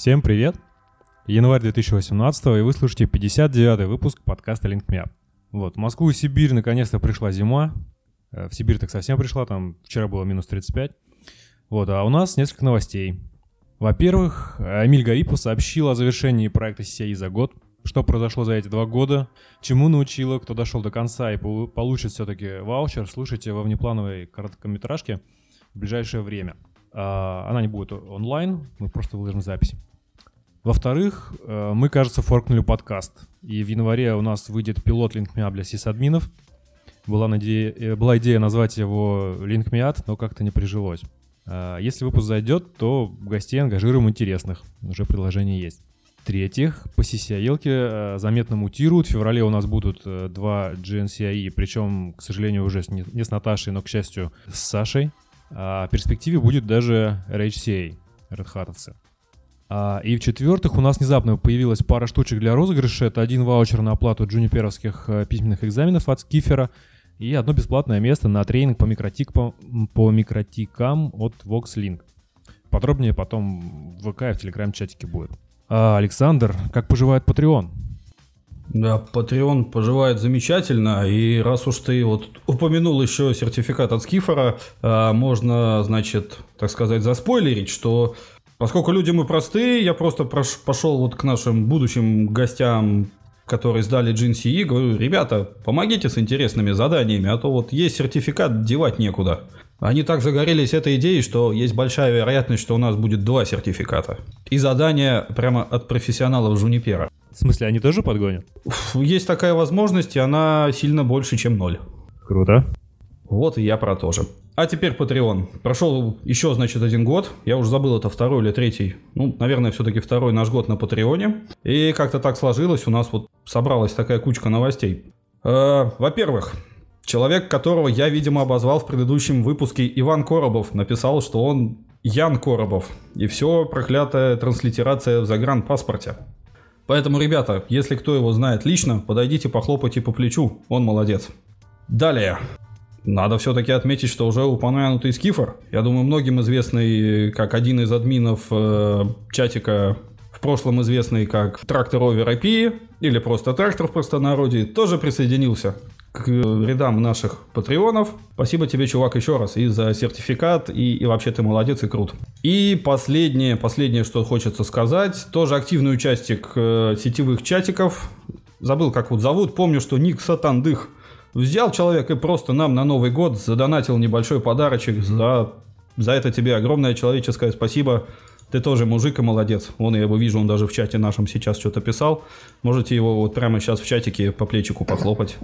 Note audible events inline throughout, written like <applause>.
Всем привет! Январь 2018 и вы слушаете 59-й выпуск подкаста Link Me Up. Вот, в Москву и Сибирь наконец-то пришла зима. Э, В Сибирь так совсем пришла, там вчера было минус 35. Вот, а у нас несколько новостей. Во-первых, Эмиль Гарипов сообщил о завершении проекта CCI за год. Что произошло за эти два года, чему научила, кто дошел до конца и полу- получит все-таки ваучер, слушайте во внеплановой короткометражке в ближайшее время. А, Она не будет онлайн, мы просто выложим запись. Во-вторых, э, мы, кажется, форкнули подкаст. И в январе у нас выйдет пилот LinkMeUp для сисадминов. Была, наде- э, была идея назвать его LinkMeUp, но как-то не прижилось. А, Если выпуск зайдет, то гостей ангажируем интересных. Уже предложение есть. В-третьих, по CCI заметно мутируют. В феврале у нас будут э, два GNCI, причем, к сожалению, уже не с Наташей, но, к счастью, с Сашей. А в перспективе будет даже RHCA, Red Hatовцы. А, и в-четвертых, у нас внезапно появилась пара штучек для розыгрыша. Это один ваучер на оплату джуниперовских э, письменных экзаменов от Скифера и одно бесплатное место на тренинг по, микротик, по, микротикам от VoxLink. Подробнее потом в ВК и в Телеграм-чатике будет. А, Александр, как поживает Patreon? Да, Patreon поживает замечательно, и раз уж ты вот упомянул еще сертификат от Скифора, а, можно, значит, так сказать, заспойлерить, что поскольку люди мы простые, я просто прош- пошел вот к нашим будущим гостям, которые сдали GNCE, говорю, ребята, помогите с интересными заданиями, а то вот есть сертификат, девать некуда. Они так загорелись этой идеей, что есть большая вероятность, что у нас будет два сертификата. И задания прямо от профессионалов Жунипера. В смысле, они тоже подгонят? Есть такая возможность, и она сильно больше, чем ноль. Круто. Вот и я про то же. А теперь Patreon. Прошел еще, значит, один год. Я уже забыл, это второй или третий. Ну, наверное, все-таки второй наш год на Патреоне. И как-то так сложилось, у нас вот собралась такая кучка новостей. Э, Во-первых, человек, которого я, видимо, обозвал в предыдущем выпуске, Иван Коробов, написал, что он Ян Коробов. И все проклятая транслитерация в загранпаспорте. Поэтому, ребята, если кто его знает лично, подойдите, похлопайте по плечу, он молодец. Далее. Надо все-таки отметить, что уже упомянутый Скифор, я думаю, многим известный как один из админов э, чатика, в прошлом известный как Трактор Овер IP, или просто Трактор в простонародье, тоже присоединился к рядам наших патреонов. Спасибо тебе, чувак, еще раз и за сертификат, и, и вообще ты молодец и крут. И последнее, последнее, что хочется сказать, тоже активный участник э, сетевых чатиков. Забыл, как вот зовут, помню, что ник Сатандых. Взял человек и просто нам на Новый год задонатил небольшой подарочек. За, за это тебе огромное человеческое спасибо. Ты тоже мужик и молодец. Вон я его вижу, он даже в чате нашем сейчас что-то писал. Можете его вот прямо сейчас в чатике по плечику похлопать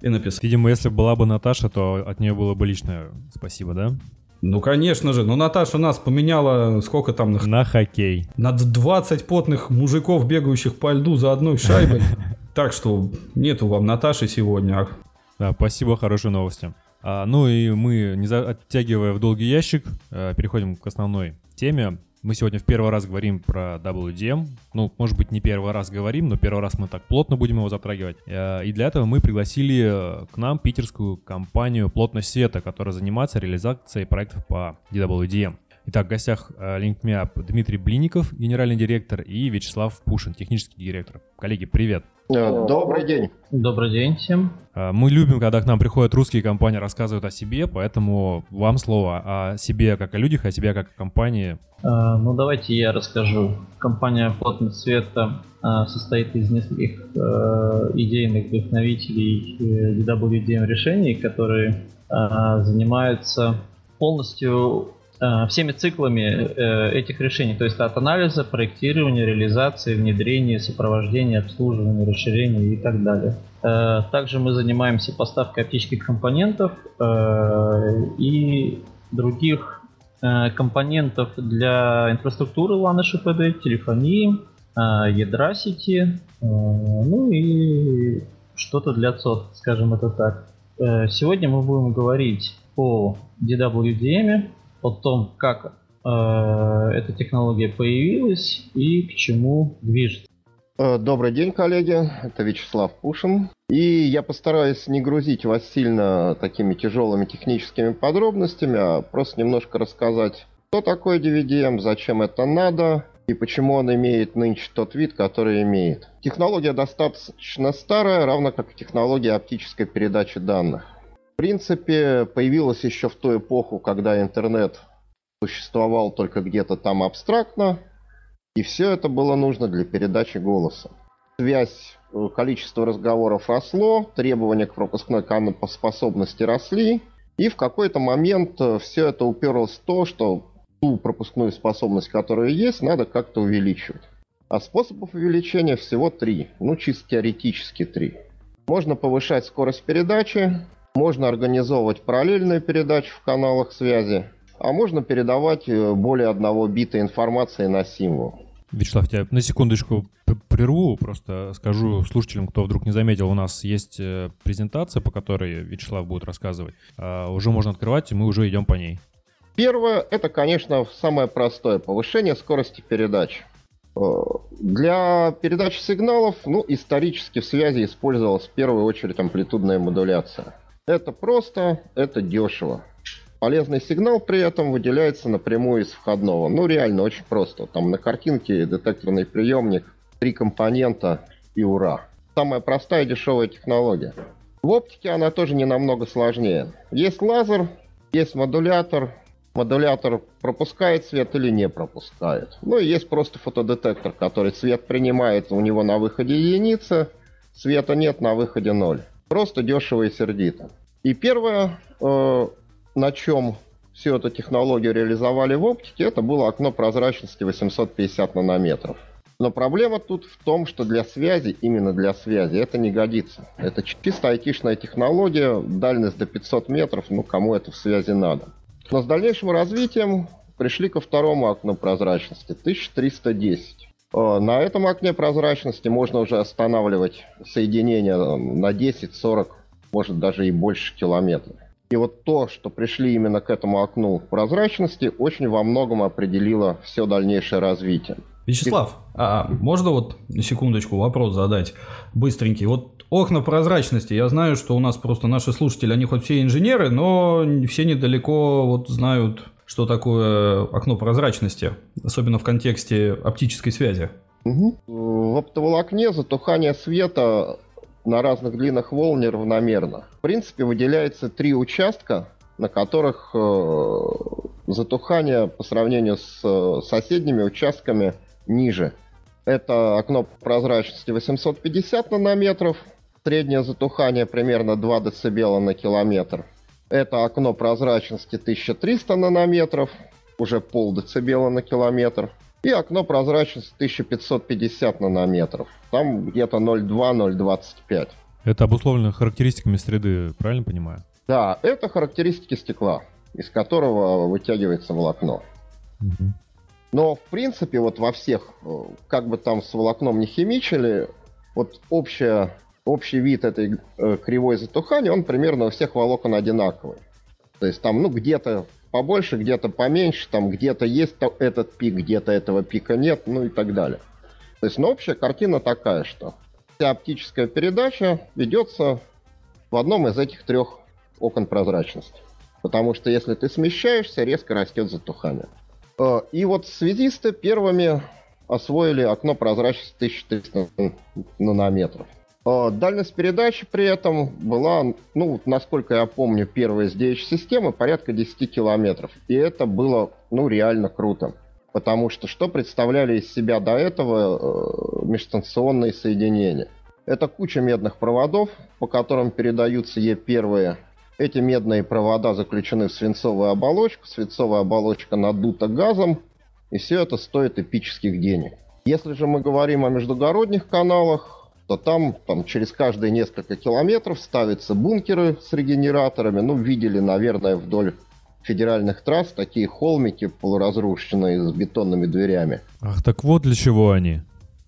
и написать. Видимо, если бы была бы Наташа, то от нее было бы личное спасибо, да? Ну, конечно же. Ну, Наташа нас поменяла, сколько там, на, На хоккей. на 20 потных мужиков, бегающих по льду за одной шайбой. <laughs> Так что нету вам Наташи сегодня. Да, спасибо, хорошие новости. А, ну и мы, не за- оттягивая в долгий ящик, э, переходим к основной теме. Мы сегодня в первый раз говорим про WDM. Ну, может быть, не первый раз говорим, но первый раз мы так плотно будем его затрагивать. Э, И для этого мы пригласили э, к нам питерскую компанию «Плотность света», которая занимается реализацией проектов по DWDM. Итак, в гостях э, LinkMeUp Дмитрий Блинников, генеральный директор, и Вячеслав Пушин, технический директор. Коллеги, привет! Э, Добрый день. Добрый день всем. А, Мы любим, когда к нам приходят русские компании, рассказывают о себе, поэтому вам слово о себе как о людях, о себе как о компании. Ну давайте я расскажу. Компания Плотность Света состоит из нескольких э, идейных вдохновителей э, DWDM решений, которые занимаются полностью всеми циклами э, этих решений, то есть от анализа, проектирования, реализации, внедрения, сопровождения, обслуживания, расширения и так далее. Э, Также мы занимаемся поставкой оптических компонентов э, и других э, компонентов для инфраструктуры LAN ШПД, телефонии, э, ядра сети, э, ну и что-то для ЦОД, скажем это так. Э, Сегодня мы будем говорить о DWDM, о том, как э, эта технология появилась и к чему движется. Э, Добрый день, коллеги. Это Вячеслав Пушин. И я постараюсь не грузить вас сильно такими тяжелыми техническими подробностями, а просто немножко рассказать, что такое DVDM, зачем это надо, и почему он имеет нынче тот вид, который имеет. Технология достаточно старая, равно как и технология оптической передачи данных. Принципе, появилась еще в ту эпоху, когда интернет существовал только где-то там абстрактно, и все это было нужно для передачи голоса. Связь, э, количество разговоров росло, требования к пропускной способности росли, и в какой-то момент э, все это уперлось в то, что ту пропускную способность, которая есть, надо как-то увеличивать. А способов увеличения всего три, ну чисто теоретически три. Можно повышать скорость передачи, можно организовывать параллельную передачу в каналах связи, а можно передавать э, более одного бита информации на символ. Вячеслав, тебя на секундочку прерву, просто скажу слушателям, кто вдруг не заметил, у нас есть э, презентация, по которой Вячеслав будет рассказывать. А, уже можно открывать, и мы уже идем по ней. Первое, это, конечно, самое простое, повышение скорости передачи. Э, для передачи сигналов, ну, исторически в связи использовалась в первую очередь амплитудная модуляция. Это просто, это дешево. Полезный сигнал при этом выделяется напрямую из входного. Ну, реально, очень просто. Там на картинке детекторный приемник, три компонента и ура. Самая простая и дешевая технология. В оптике она тоже не намного сложнее. Есть лазер, есть модулятор. Модулятор пропускает свет или не пропускает. Ну и есть просто фотодетектор, который свет принимает, у него на выходе единица, света нет, на выходе ноль. Просто дешево и сердито. И первое, э, на чем всю эту технологию реализовали в оптике, это было окно прозрачности 850 нанометров. Но проблема тут в том, что для связи, именно для связи, это не годится. Это чисто айтишная технология, дальность до 500 метров, ну кому это в связи надо. Но с дальнейшим развитием пришли ко второму окну прозрачности, 1310. Э, на этом окне прозрачности можно уже останавливать соединение на 10, 40, может даже и больше километров. И вот то, что пришли именно к этому окну прозрачности, очень во многом определило все дальнейшее развитие. Вячеслав, а можно вот на секундочку вопрос задать быстренький? Вот окна прозрачности, я знаю, что у нас просто наши слушатели, они хоть все инженеры, но все недалеко вот знают, что такое окно прозрачности, особенно в контексте оптической связи. Угу. В оптоволокне затухание света на разных длинах волн неравномерно. В принципе, выделяется три участка, на которых э, затухание по сравнению с э, соседними участками ниже. Это окно прозрачности 850 нанометров, среднее затухание примерно 2 дБ на километр. Это окно прозрачности 1300 нанометров, уже пол децибела на километр и окно прозрачности 1550 нанометров. Там где-то 0,2-0,25. Это обусловлено характеристиками среды, правильно понимаю? Да, это характеристики стекла, из которого вытягивается волокно. Угу. Но, в принципе, вот во всех, э, как бы там с волокном не химичили, вот общая, общий вид этой э, кривой затухания, он примерно у всех волокон одинаковый. То есть там, ну, где-то побольше, где-то поменьше, там где-то есть этот пик, где-то этого пика нет, ну и так далее. То есть, ну, общая картина такая, что вся оптическая передача ведется в одном из этих трех окон прозрачности. Потому что если ты смещаешься, резко растет затухание. Э, и вот связисты первыми освоили окно прозрачности 1300 нанометров. А, дальность передачи при этом была, ну, насколько я помню, первой из DH-системы порядка 10 километров. И это было, ну, реально круто. Потому что что представляли из себя до этого э, межстанционные соединения? Это куча медных проводов, по которым передаются Е1. Эти медные провода заключены в свинцовую оболочку. Свинцовая оболочка надута газом. И все это стоит эпических денег. Если же мы говорим о междугородних каналах, то там, там через каждые несколько километров ставятся бункеры с регенераторами. Ну, видели, наверное, вдоль федеральных трасс такие холмики полуразрушенные с бетонными дверями. Ах, так вот для чего они.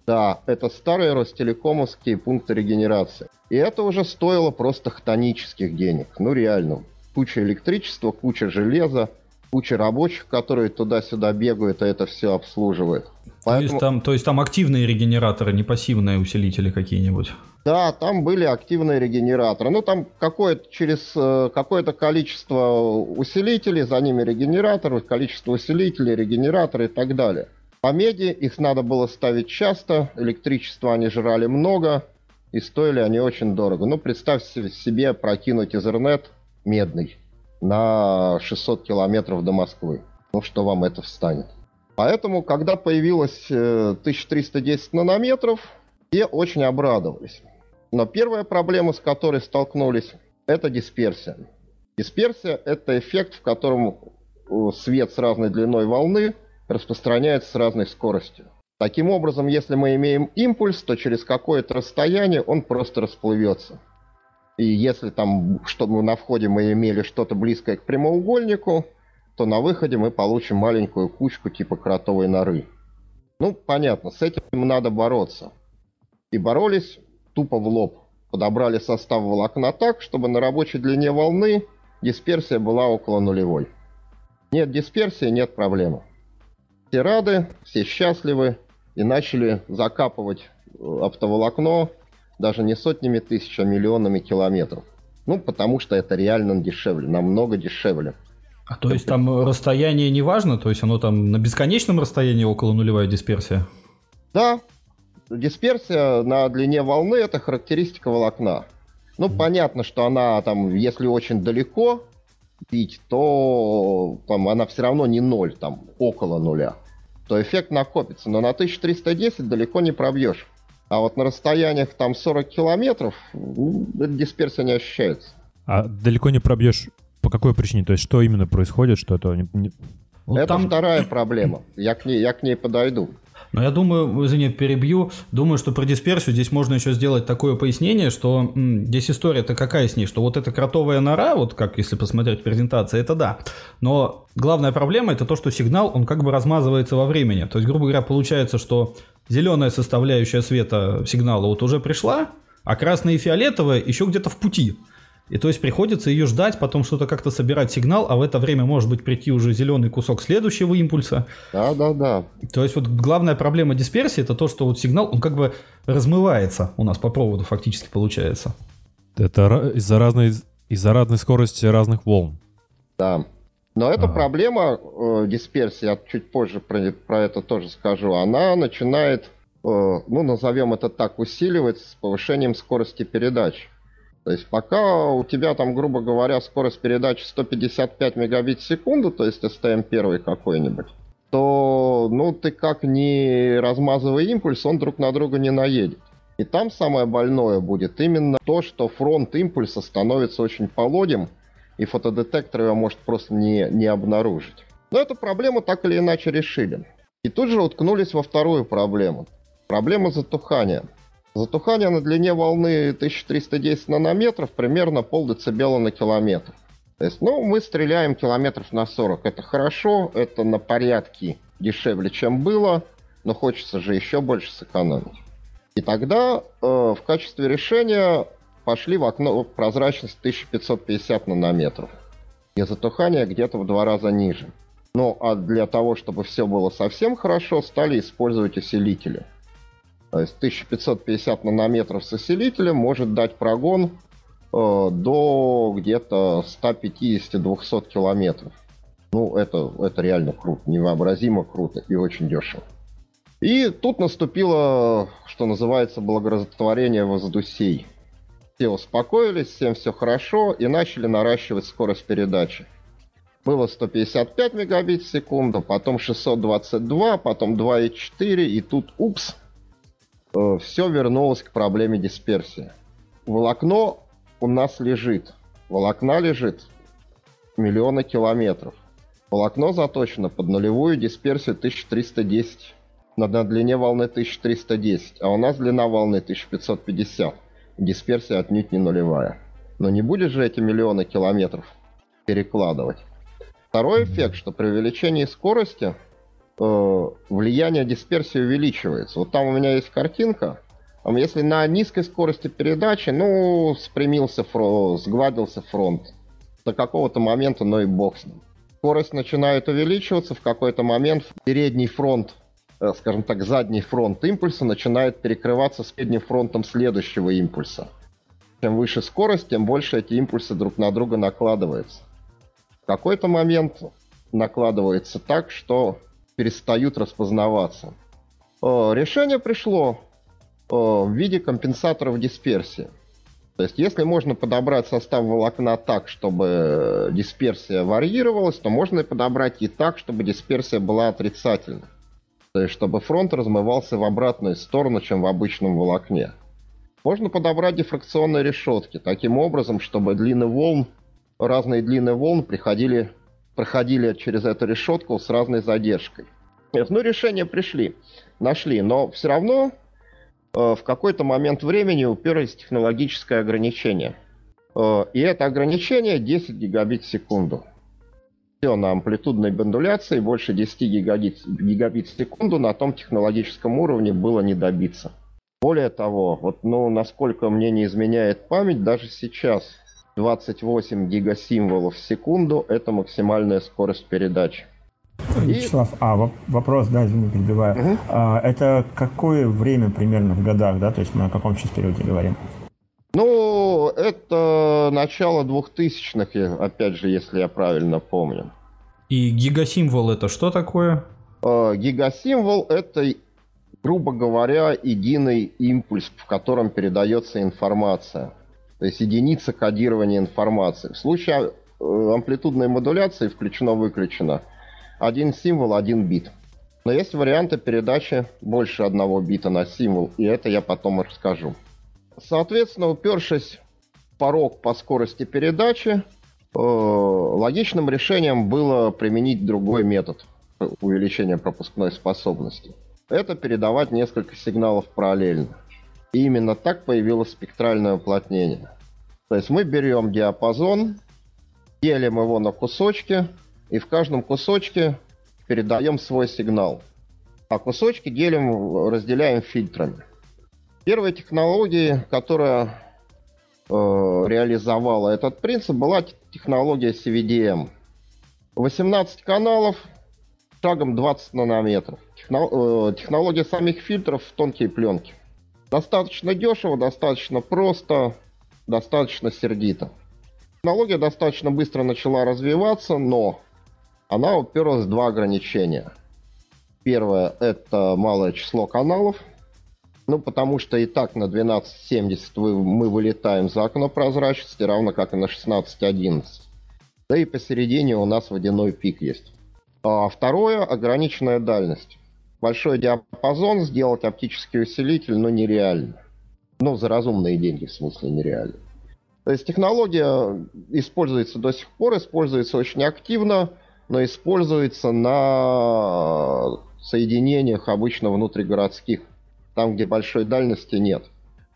Да, это старые ростелекомовские пункты регенерации. И это уже стоило просто хтонических денег. Ну, реально. Куча электричества, куча железа, куча рабочих, которые туда-сюда бегают, и это все обслуживают. Поэтому... То, есть там, то есть там активные регенераторы, не пассивные усилители какие-нибудь? Да, там были активные регенераторы. Ну, там какое-то через э, какое-то количество усилителей, за ними регенераторы, количество усилителей, регенераторы и так далее. По меди их надо было ставить часто, электричество они жрали много, и стоили они очень дорого. Ну, представьте себе прокинуть Ethernet медный на 600 километров до Москвы. Ну, что вам это встанет? Поэтому, когда появилось 1310 э, нанометров, все очень обрадовались. Но первая проблема, с которой столкнулись, это дисперсия. Дисперсия – это эффект, в котором э, свет с разной длиной волны распространяется с разной скоростью. Таким образом, если мы имеем импульс, то через какое-то расстояние он просто расплывется. И если там, что мы на входе мы имели что-то близкое к прямоугольнику, то на выходе мы получим маленькую кучку типа кротовой норы. Ну, понятно, с этим надо бороться. И боролись тупо в лоб. Подобрали состав волокна так, чтобы на рабочей длине волны дисперсия была около нулевой. Нет дисперсии, нет проблемы. Все рады, все счастливы и начали закапывать э, оптоволокно даже не сотнями тысяч, а миллионами километров. Ну, потому что это реально дешевле, намного дешевле. А то есть там расстояние не важно? То есть оно там на бесконечном расстоянии около нулевая дисперсия? Да. Дисперсия на длине волны – это характеристика волокна. Ну, понятно, что она там, если очень далеко пить, то там она все равно не ноль, там около нуля. То эффект накопится, но на 1310 далеко не пробьешь. А вот на расстояниях там 40 километров ну, дисперсия не ощущается. А далеко не пробьешь по какой причине? То есть что именно происходит, что это не... не... Вот это там... вторая проблема. Я к, ней, я к ней подойду. Но я думаю, извини, перебью, думаю, что про дисперсию здесь можно еще сделать такое пояснение, что м, здесь история-то какая с ней, что вот эта кротовая нора, вот как если посмотреть презентацию, это да. Но главная проблема это то, что сигнал, он как бы размазывается во времени. То есть, грубо говоря, получается, что зеленая составляющая света сигнала вот уже пришла, а красная и фиолетовая еще где-то в пути. И то есть приходится ее ждать, потом что-то как-то собирать сигнал, а в это время может быть прийти уже зеленый кусок следующего импульса. Да, да, да. То есть вот главная проблема дисперсии это то, что вот сигнал, он как бы размывается у нас по проводу фактически получается. Это из-за разной, из-за разной скорости разных волн. Да. Но эта ага. проблема э, дисперсии, я чуть позже про, про это тоже скажу, она начинает, э, ну назовем это так, усиливаться с повышением скорости передач. То есть пока у тебя там, грубо говоря, скорость передачи 155 мегабит в секунду, то есть STM1 какой-нибудь, то, ну, ты как не размазывай импульс, он друг на друга не наедет. И там самое больное будет именно то, что фронт импульса становится очень полодим, и фотодетектор его может просто не, не обнаружить. Но эту проблему так или иначе решили. И тут же уткнулись во вторую проблему. Проблема затухания. Затухание на длине волны 1310 нанометров примерно полдецибела на километр. То есть, ну, мы стреляем километров на 40. Это хорошо, это на порядке дешевле, чем было, но хочется же еще больше сэкономить. И тогда э, в качестве решения пошли в окно прозрачность 1550 нанометров. И затухание где-то в два раза ниже. Ну, а для того, чтобы все было совсем хорошо, стали использовать усилители – то есть 1550 нанометров с усилителем может дать прогон э, до где-то 150-200 километров. Ну, это, это реально круто, невообразимо круто и очень дешево. И тут наступило, что называется, благорастворение воздусей. Все успокоились, всем все хорошо и начали наращивать скорость передачи. Было 155 мегабит в секунду, потом 622, потом 2,4, и тут, упс, все вернулось к проблеме дисперсии. Волокно у нас лежит. Волокна лежит миллионы километров. Волокно заточено под нулевую дисперсию 1310 на, на длине волны 1310, а у нас длина волны 1550. Дисперсия отнюдь не нулевая. Но не будет же эти миллионы километров перекладывать. Второй эффект, что при увеличении скорости Э, влияние дисперсии увеличивается. Вот там у меня есть картинка. Если на низкой скорости передачи, ну, спрямился, фронт, сгладился фронт. До какого-то момента, но и бог с ним. Скорость начинает увеличиваться, в какой-то момент передний фронт, э, скажем так, задний фронт импульса начинает перекрываться с передним фронтом следующего импульса. Чем выше скорость, тем больше эти импульсы друг на друга накладываются. В какой-то момент накладывается так, что перестают распознаваться. Э, решение пришло э, в виде компенсаторов дисперсии. То есть, если можно подобрать состав волокна так, чтобы дисперсия варьировалась, то можно и подобрать и так, чтобы дисперсия была отрицательной. То есть, чтобы фронт размывался в обратную сторону, чем в обычном волокне. Можно подобрать дифракционные решетки, таким образом, чтобы длины волн, разные длины волн приходили, проходили через эту решетку с разной задержкой. Ну, решения пришли, нашли, но все равно Э, в какой-то момент времени уперлись технологическое ограничение. Э, и это ограничение 10 гигабит в секунду. Все на амплитудной бандуляции больше 10 гигабит, гигабит в секунду на том технологическом уровне было не добиться. Более того, вот, ну, насколько мне не изменяет память, даже сейчас 28 гигасимволов в секунду – это максимальная скорость передачи. Вячеслав, а вопрос, да, извини, перебиваю. Угу. А, это какое время примерно в годах, да? То есть мы о каком сейчас периоде говорим? Ну, это начало 2000-х, опять же, если я правильно помню. И гигасимвол это что такое? А, гигасимвол это, грубо говоря, единый импульс, в котором передается информация. То есть единица кодирования информации. В случае э, амплитудной модуляции включено-выключено – один символ, один бит. Но есть варианты передачи больше одного бита на символ, и это я потом расскажу. Соответственно, упершись в порог по скорости передачи, э, логичным решением было применить другой метод увеличения пропускной способности. Это передавать несколько сигналов параллельно. И именно так появилось спектральное уплотнение. То есть мы берем диапазон, делим его на кусочки, и в каждом кусочке передаем свой сигнал. А кусочки делим, разделяем фильтрами. Первая технология, которая э, реализовала этот принцип, была технология CVDM. 18 каналов, шагом 20 нанометров. Техно, э, технология самих фильтров в тонкие пленки. Достаточно дешево, достаточно просто, достаточно сердито. Технология достаточно быстро начала развиваться, но она уперлась в два ограничения. Первое – это малое число каналов, ну, потому что и так на 12.70 мы вылетаем за окно прозрачности, равно как и на 16.11. Да и посередине у нас водяной пик есть. А второе – ограниченная дальность. Большой диапазон сделать оптический усилитель, но нереально. Ну, за разумные деньги, в смысле, нереально. То есть технология используется до сих пор, используется очень активно – но используется на соединениях обычно внутригородских, там, где большой дальности нет.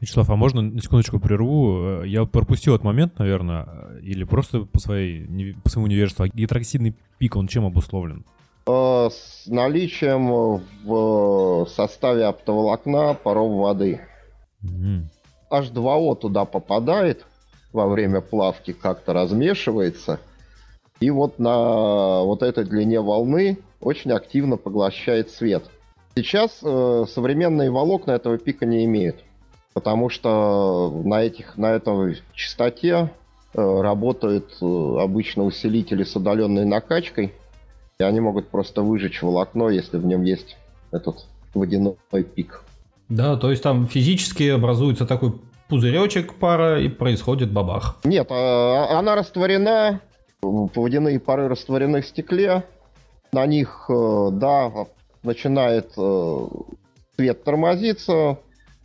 Вячеслав, а можно на секундочку прерву? Я пропустил этот момент, наверное, или просто по, своей, по своему невежеству. А гидроксидный пик, он чем обусловлен? Э, с наличием в составе оптоволокна паров воды. Угу. H2O туда попадает во время плавки, как-то размешивается – и вот на вот этой длине волны очень активно поглощает свет. Сейчас э, современные волокна этого пика не имеют, потому что на, этих, на этой частоте э, работают э, обычно усилители с удаленной накачкой, и они могут просто выжечь волокно, если в нем есть этот водяной пик. Да, то есть там физически образуется такой пузыречек пара и происходит бабах. Нет, а, она растворена водяные пары растворены в стекле. На них, э, да, начинает э, цвет тормозиться,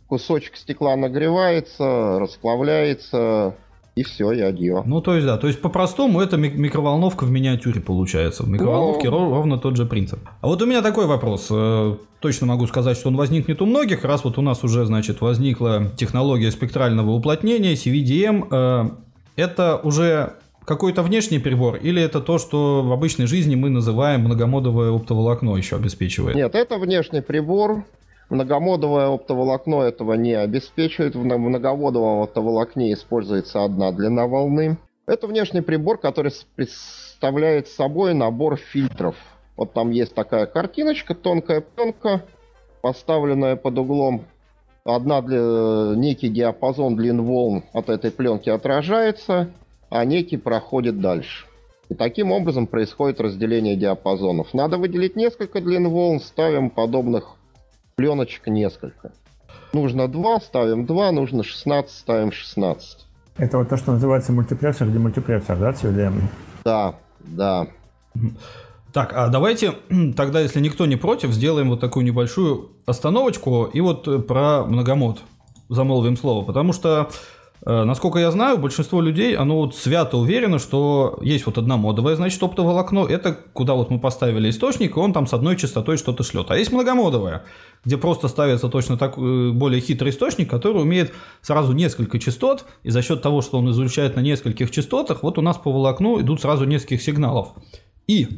кусочек стекла нагревается, расплавляется, и все, и адьё. Ну, то есть, да, то есть по-простому это микроволновка в миниатюре получается. В микроволновке Но... Ровно тот же принцип. А вот у меня такой вопрос. Э, точно могу сказать, что он возникнет у многих, раз вот у нас уже, значит, возникла технология спектрального уплотнения, CVDM. Это уже какой-то внешний прибор, или это то, что в обычной жизни мы называем многомодовое оптоволокно еще обеспечивает? Нет, это внешний прибор. Многомодовое оптоволокно этого не обеспечивает. В многоводовом оптоволокне используется одна длина волны. Это внешний прибор, который представляет собой набор фильтров. Вот там есть такая картиночка, тонкая пленка, поставленная под углом. Одна для, некий диапазон длин волн от этой пленки отражается, а некий проходит дальше. И таким образом происходит разделение диапазонов. Надо выделить несколько длин волн, ставим подобных пленочек несколько. Нужно 2, ставим 2, нужно 16, ставим 16. Это вот то, что называется мультиплексор, демультиплексор, да, CDM? Да, да. Так, а давайте <clears throat> тогда, если никто не против, сделаем вот такую небольшую остановочку и вот э, про многомод замолвим слово. Потому что насколько я знаю, большинство людей, оно вот свято уверено, что есть вот одна модовая, значит, оптоволокно, это куда вот мы поставили источник, и он там с одной частотой что-то шлет. А есть многомодовая, где просто ставится точно так э, более хитрый источник, который умеет сразу несколько частот, и за счет того, что он излучает на нескольких частотах, вот у нас по волокну идут сразу нескольких сигналов. И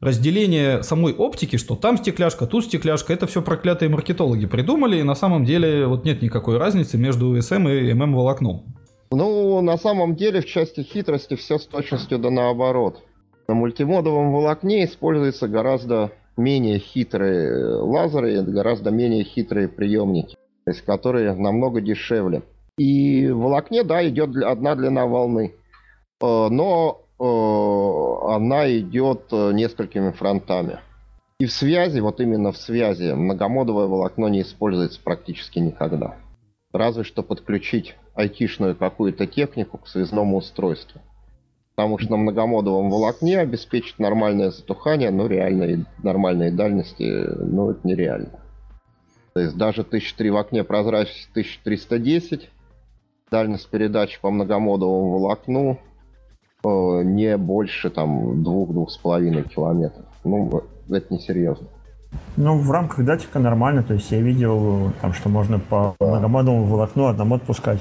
разделение самой оптики, что там стекляшка, тут стекляшка, это все проклятые маркетологи придумали, и на самом деле вот нет никакой разницы между SM и MM волокном. Ну, на самом деле в части хитрости все с точностью да наоборот. На мультимодовом волокне используются гораздо менее хитрые лазеры и гораздо менее хитрые приемники, то есть которые намного дешевле. И в волокне, да, идет одна длина волны. Э, но Э, она идет э, несколькими фронтами. И в связи, вот именно в связи, многомодовое волокно не используется практически никогда. Разве что подключить айтишную какую-то технику к связному устройству. Потому что на многомодовом волокне обеспечить нормальное затухание, ну, реальной, нормальной дальности, ну, это нереально. То есть даже 1003 в окне прозрачность 1310, дальность передачи по многомодовому волокну Э, не больше там двух-двух с половиной километров. Ну, это несерьезно. Ну, в рамках датчика нормально, то есть я видел, там, что можно по многомодному волокну одномод пускать.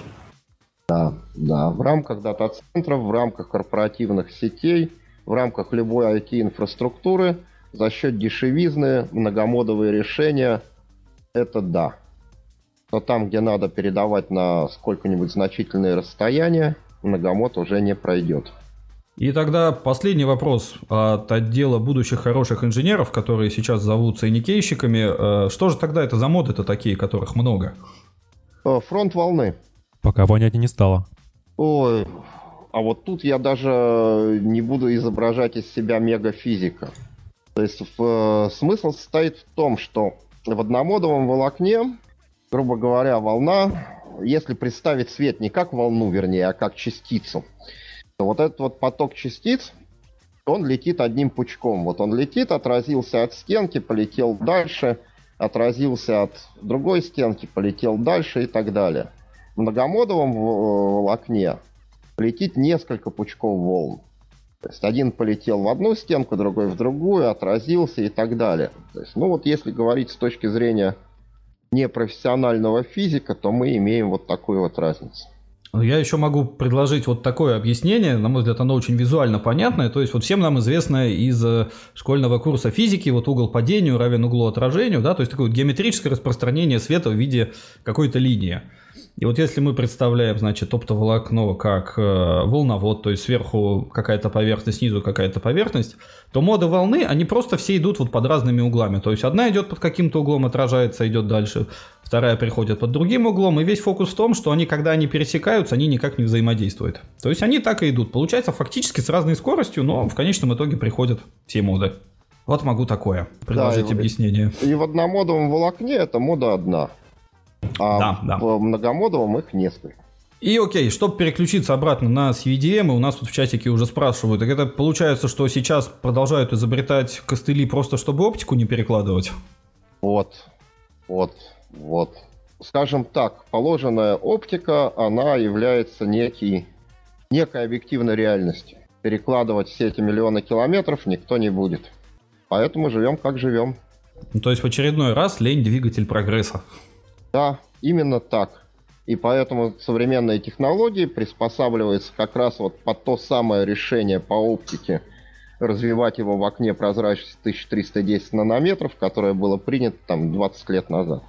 Да, да, в рамках дата-центров, в рамках корпоративных сетей, в рамках любой IT-инфраструктуры за счет дешевизны многомодовые решения, это да. Но там, где надо передавать на сколько-нибудь значительные расстояния, многомод уже не пройдет. И тогда последний вопрос от отдела будущих хороших инженеров, которые сейчас зовутся иникейщиками. Э, что же тогда это за моды-то такие, которых много? Э, фронт волны. Пока понятнее не стало. Ой, а вот тут я даже не буду изображать из себя мегафизика. То есть в, э, смысл состоит в том, что в одномодовом волокне, грубо говоря, волна, если представить свет не как волну, вернее, а как частицу, вот этот вот поток частиц, он летит одним пучком. Вот он летит, отразился от стенки, полетел дальше, отразился от другой стенки, полетел дальше и так далее. В многомодовом э, волокне летит несколько пучков волн. То есть один полетел в одну стенку, другой в другую, отразился и так далее. То есть, ну вот если говорить с точки зрения непрофессионального физика, то мы имеем вот такую вот разницу. Я еще могу предложить вот такое объяснение, на мой взгляд, оно очень визуально понятное. То есть вот всем нам известно из э, школьного курса физики, вот угол падению равен углу отражению, да, то есть такое геометрическое распространение света в виде какой-то линии. И вот если мы представляем, значит, оптоволокно как э, волновод, то есть сверху какая-то поверхность, снизу какая-то поверхность, то моды волны, они просто все идут вот под разными углами. То есть одна идет под каким-то углом, отражается, идет дальше, вторая приходит под другим углом, и весь фокус в том, что они, когда они пересекаются, они никак не взаимодействуют. То есть они так и идут. Получается фактически с разной скоростью, но в конечном итоге приходят все моды. Вот могу такое предложить да, объяснение. И в одномодовом волокне это мода одна. А да, да. в многомодовом их несколько. И окей, чтобы переключиться обратно на CVDM, у нас тут в чатике уже спрашивают, так это получается, что сейчас продолжают изобретать костыли просто чтобы оптику не перекладывать? Вот, вот, вот. Скажем так, положенная оптика, она является некий, некой объективной реальностью. Перекладывать все эти миллионы километров никто не будет. Поэтому живем как живем. Ну, то есть в очередной раз лень двигатель прогресса. Да, именно так. И поэтому современные технологии приспосабливаются как раз вот под то самое решение по оптике, развивать его в окне прозрачности 1310 нанометров, которое было принято там 20 лет назад.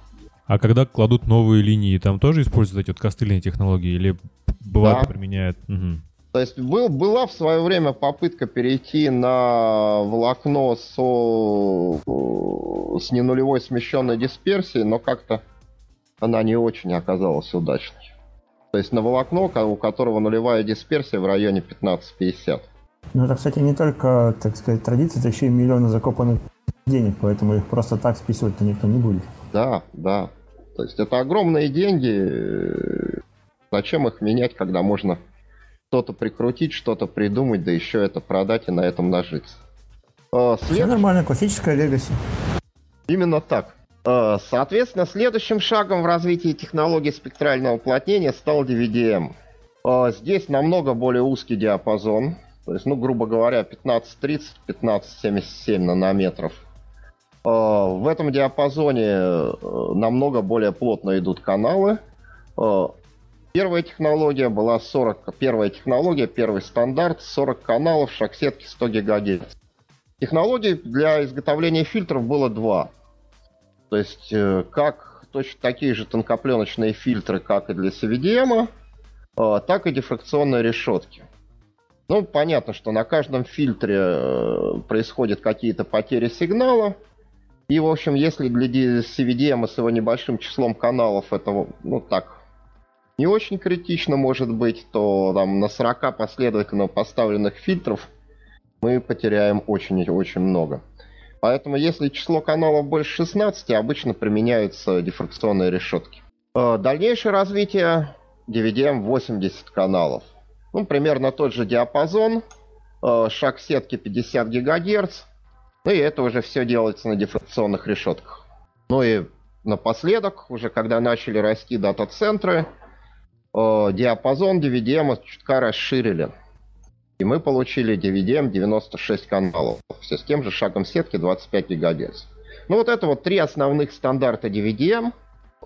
А когда кладут новые линии, там тоже используют эти вот костыльные технологии или бывает да. применяют? Угу. То есть был, была в свое время попытка перейти на волокно со, с ненулевой смещенной дисперсией, но как-то она не очень оказалась удачной. То есть на волокно, у которого нулевая дисперсия в районе 15-50. Ну, это, кстати, не только, так сказать, традиция, это еще и миллионы закопанных денег, поэтому их просто так списывать-то никто не будет. Да, да. То есть это огромные деньги. Зачем их менять, когда можно что-то прикрутить, что-то придумать, да еще это продать и на этом нажиться? А, след... Все нормально, классическая легаси. Именно так. А, соответственно, следующим шагом в развитии технологии спектрального уплотнения стал DVDM. А, здесь намного более узкий диапазон, то есть, ну, грубо говоря, 1530, 1577 нанометров. В этом диапазоне э, намного более плотно идут каналы. Первая технология была 40, первая технология, первый стандарт, 40 каналов, шаг-сетки 100 ГГц. Технологий для изготовления фильтров было два. То есть, э, как точно такие же тонкопленочные фильтры, как и для CVDM, э, так и дифракционные решетки. Ну, понятно, что на каждом фильтре э, происходят какие-то потери сигнала. И, в общем, если для CVDM с его небольшим числом каналов это, ну, так, не очень критично может быть, то там на 40 последовательно поставленных фильтров мы потеряем очень-очень много. Поэтому если число каналов больше 16, обычно применяются дифракционные решетки. Э, дальнейшее развитие DVDM 80 каналов. Ну, примерно тот же диапазон, э, шаг сетки 50 ГГц, ну и это уже все делается на дифракционных решетках. Ну и напоследок, уже когда начали расти дата-центры, э, диапазон DVDM чутка расширили. И мы получили DVDM 96 каналов. Все с тем же шагом сетки 25 ГГц. Ну вот это вот три основных стандарта DVDM.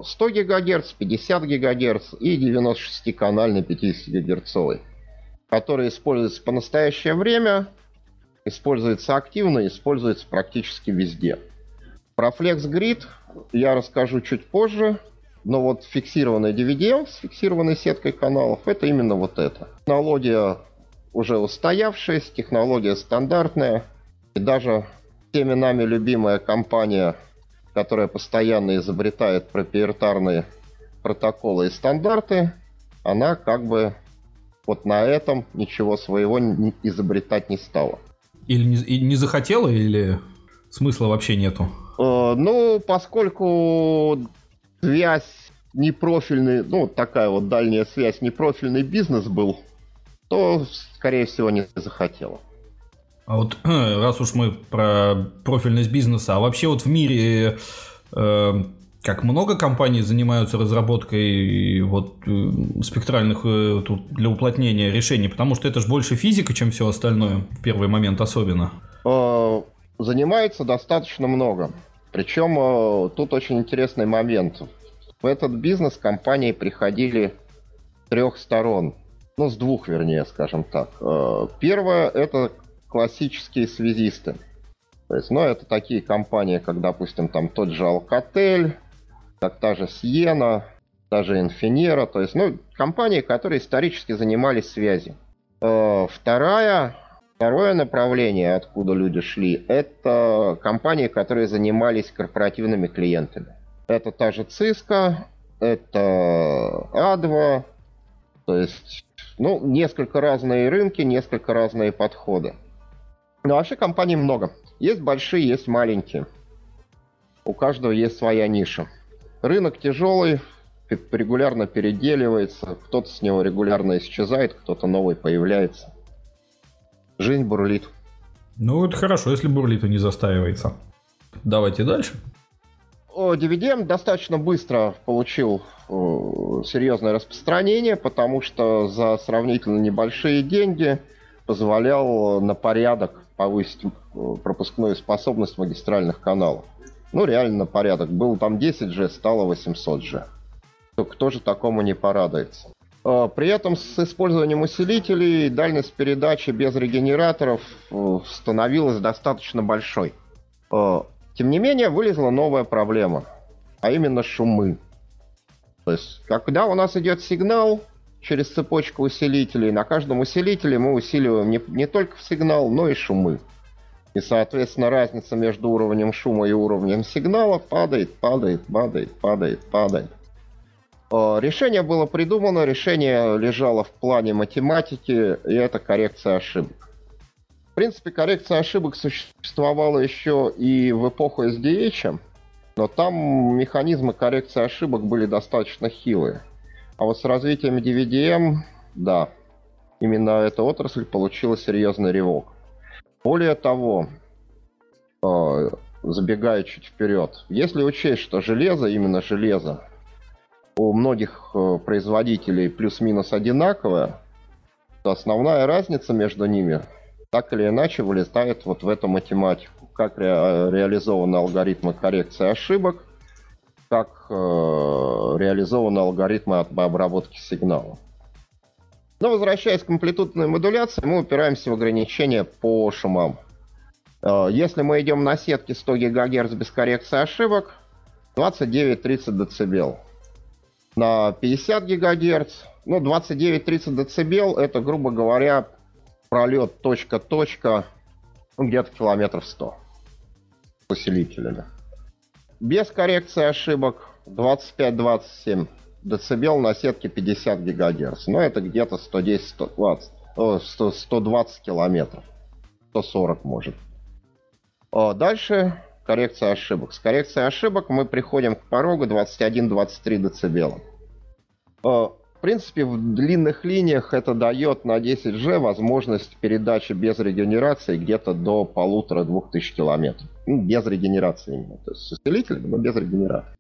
100 ГГц, 50 ГГц и 96-канальный 50 ГГц, который используется по настоящее время, используется активно, используется практически везде. Про FlexGrid я расскажу чуть позже, но вот фиксированный DVDM с фиксированной сеткой каналов, это именно вот это. Технология уже устоявшаяся, технология стандартная. И даже теми нами любимая компания, которая постоянно изобретает проприетарные протоколы и стандарты, она как бы вот на этом ничего своего изобретать не стала. Или не, не захотела, или смысла вообще нету? Э, ну, поскольку связь непрофильный, ну, такая вот дальняя связь, непрофильный бизнес был, то, скорее всего, не захотела. А вот <clears throat> раз уж мы про профильность бизнеса, а вообще вот в мире э, как много компаний занимаются разработкой вот э, спектральных э, тут для уплотнения решений, потому что это же больше физика, чем все остальное в первый момент особенно. Э, занимается достаточно много. Причем э, тут очень интересный момент. В этот бизнес компании приходили с трех сторон. Ну, с двух, вернее, скажем так. Э, первое – это классические связисты. То есть, ну, это такие компании, как, допустим, там тот же Alcatel, как та же Siena, даже Infinera. То есть, ну, компании, которые исторически занимались связью. Э, вторая, второе направление, откуда люди шли, это компании, которые занимались корпоративными клиентами. Это та же Cisco, это Adva, то есть ну, несколько разные рынки, несколько разные подходы. Но вообще компаний много. Есть большие, есть маленькие. У каждого есть своя ниша. Рынок тяжелый, регулярно переделивается, кто-то с него регулярно исчезает, кто-то новый появляется. Жизнь бурлит. Ну, это хорошо, если бурлит, то не застаивается. Давайте дальше. Dividend достаточно быстро получил серьезное распространение, потому что за сравнительно небольшие деньги позволял на порядок повысить пропускную способность магистральных каналов. Ну, реально на порядок. Был там 10G, стало 800G. То кто же такому не порадуется? При этом с использованием усилителей дальность передачи без регенераторов становилась достаточно большой. Тем не менее, вылезла новая проблема, а именно шумы. То есть, когда у нас идет сигнал через цепочку усилителей, на каждом усилителе мы усиливаем не, не только сигнал, но и шумы. И, соответственно, разница между уровнем шума и уровнем сигнала падает, падает, падает, падает, падает. А, решение было придумано, решение лежало в плане математики, и это коррекция ошибок. В принципе, коррекция ошибок существовала еще и в эпоху SDH, но там механизмы коррекции ошибок были достаточно хилые. А вот с развитием DVDM, да, именно эта отрасль получила серьезный ревок. Более того, э, забегая чуть вперед, если учесть, что железо, именно железо, у многих э, производителей плюс-минус одинаковое, то основная разница между ними так или иначе вылезает вот в эту математику. Как ре- реализованы алгоритмы коррекции ошибок, как э, реализованы алгоритмы обработки сигнала. Но возвращаясь к амплитудной модуляции, мы упираемся в ограничения по шумам. Э, если мы идем на сетке 100 ГГц без коррекции ошибок, 29-30 дБ. На 50 ГГц, ну, 29-30 дБ это, грубо говоря, пролет точка-точка, ну, где-то километров 100 с усилителями. Без коррекции ошибок 25-27 дБ на сетке 50 ГГц. Но это где-то 110-120 120 километров. 140 может. Дальше коррекция ошибок. С коррекцией ошибок мы приходим к порогу 21-23 дБ принципе, в длинных линиях это дает на 10G возможность передачи без регенерации где-то до полутора-двух тысяч километров. Ну, без регенерации именно. То есть с усилителем, но без регенерации.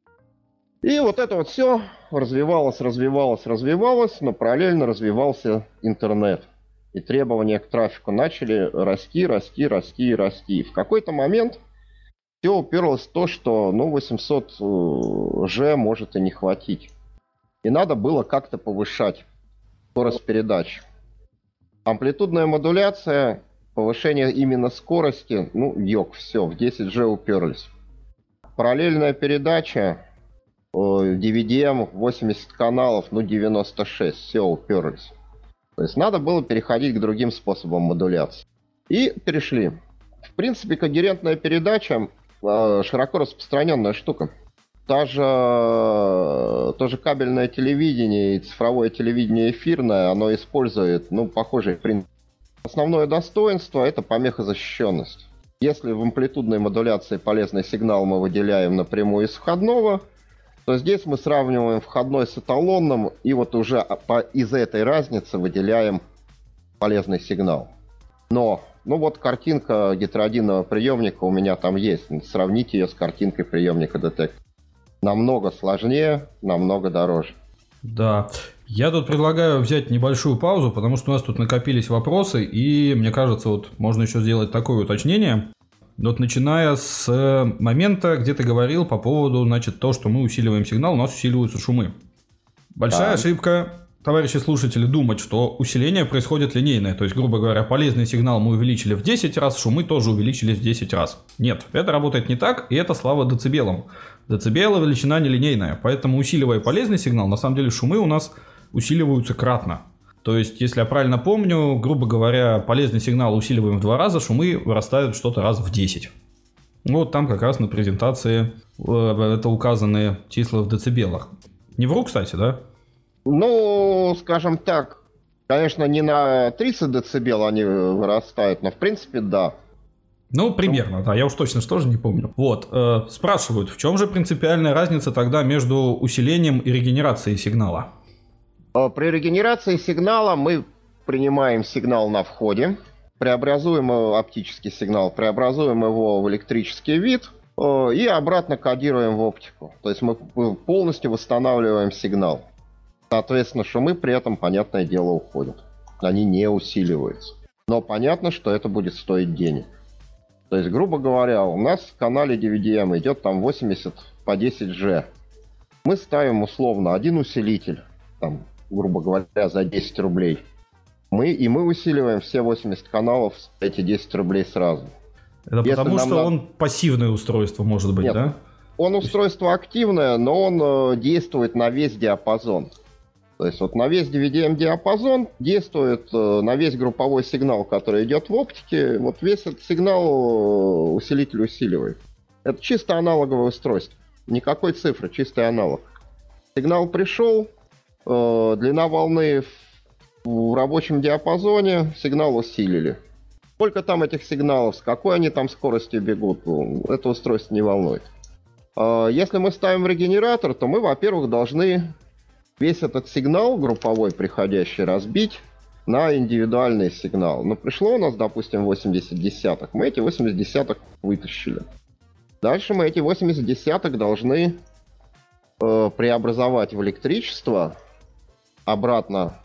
И вот это вот все развивалось, развивалось, развивалось, но параллельно развивался интернет. И требования к трафику начали расти, расти, расти расти. И в какой-то момент все уперлось в то, что ну, 800G э, может и не хватить. И надо было как-то повышать скорость передач. Амплитудная модуляция, повышение именно скорости, ну, йог, все, в 10G уперлись. Параллельная передача, DVDM 80 каналов, ну 96, все уперлись. То есть надо было переходить к другим способам модуляции. И перешли. В принципе, когерентная передача э, широко распространенная штука та же, то же кабельное телевидение и цифровое телевидение эфирное, оно использует, ну, похожий принцип. Основное достоинство – это помехозащищенность. Если в амплитудной модуляции полезный сигнал мы выделяем напрямую из входного, то здесь мы сравниваем входной с эталонным, и вот уже по, из этой разницы выделяем полезный сигнал. Но, ну вот картинка гетеродинного приемника у меня там есть. Сравните ее с картинкой приемника детектора намного сложнее, намного дороже. Да. Я тут предлагаю взять небольшую паузу, потому что у нас тут накопились вопросы, и мне кажется, вот можно еще сделать такое уточнение. Вот начиная с э, момента, где ты говорил по поводу, значит, то, что мы усиливаем сигнал, у нас усиливаются шумы. Большая да. ошибка, товарищи слушатели, думать, что усиление происходит линейное. То есть, грубо говоря, полезный сигнал мы увеличили в 10 раз, шумы тоже увеличились в 10 раз. Нет, это работает не так, и это слава децибелам. Децибелы величина нелинейная, поэтому усиливая полезный сигнал, на самом деле шумы у нас усиливаются кратно. То есть, если я правильно помню, грубо говоря, полезный сигнал усиливаем в два раза, шумы вырастают что-то раз в 10. Вот там как раз на презентации э, это указаны числа в децибелах. Не вру, кстати, да? Ну, скажем так, конечно, не на 30 децибел они вырастают, но в принципе да. Ну, примерно, да, я уж точно что же не помню. Вот, э, спрашивают, в чем же принципиальная разница тогда между усилением и регенерацией сигнала? Э, при регенерации сигнала мы принимаем сигнал на входе, преобразуем оптический сигнал, преобразуем его в электрический вид э, и обратно кодируем в оптику. То есть мы полностью восстанавливаем сигнал. Соответственно, шумы при этом, понятное дело, уходят. Они не усиливаются. Но понятно, что это будет стоить денег. То есть, грубо говоря, у нас в канале DVDM идет там 80 по 10G. Мы ставим условно один усилитель, там, грубо говоря, за 10 рублей. Мы, и мы усиливаем все 80 каналов эти 10 рублей сразу. Это Если потому, что надо... он пассивное устройство, может быть, Нет, да? Он устройство активное, но он э, действует на весь диапазон. То есть вот на весь DVDM-диапазон действует э, на весь групповой сигнал, который идет в оптике, вот весь этот сигнал э, усилитель усиливает. Это чисто аналоговое устройство. Никакой цифры, чистый аналог. Сигнал пришел, э, длина волны в рабочем диапазоне, сигнал усилили. Сколько там этих сигналов, с какой они там скоростью бегут, ну, это устройство не волнует. Если мы ставим регенератор, то мы, во-первых, должны весь этот сигнал групповой приходящий разбить на индивидуальный сигнал. Ну, пришло у нас, допустим, 80 десяток. Мы эти 80 десяток вытащили. Дальше мы эти 80 десяток должны э, преобразовать в электричество, обратно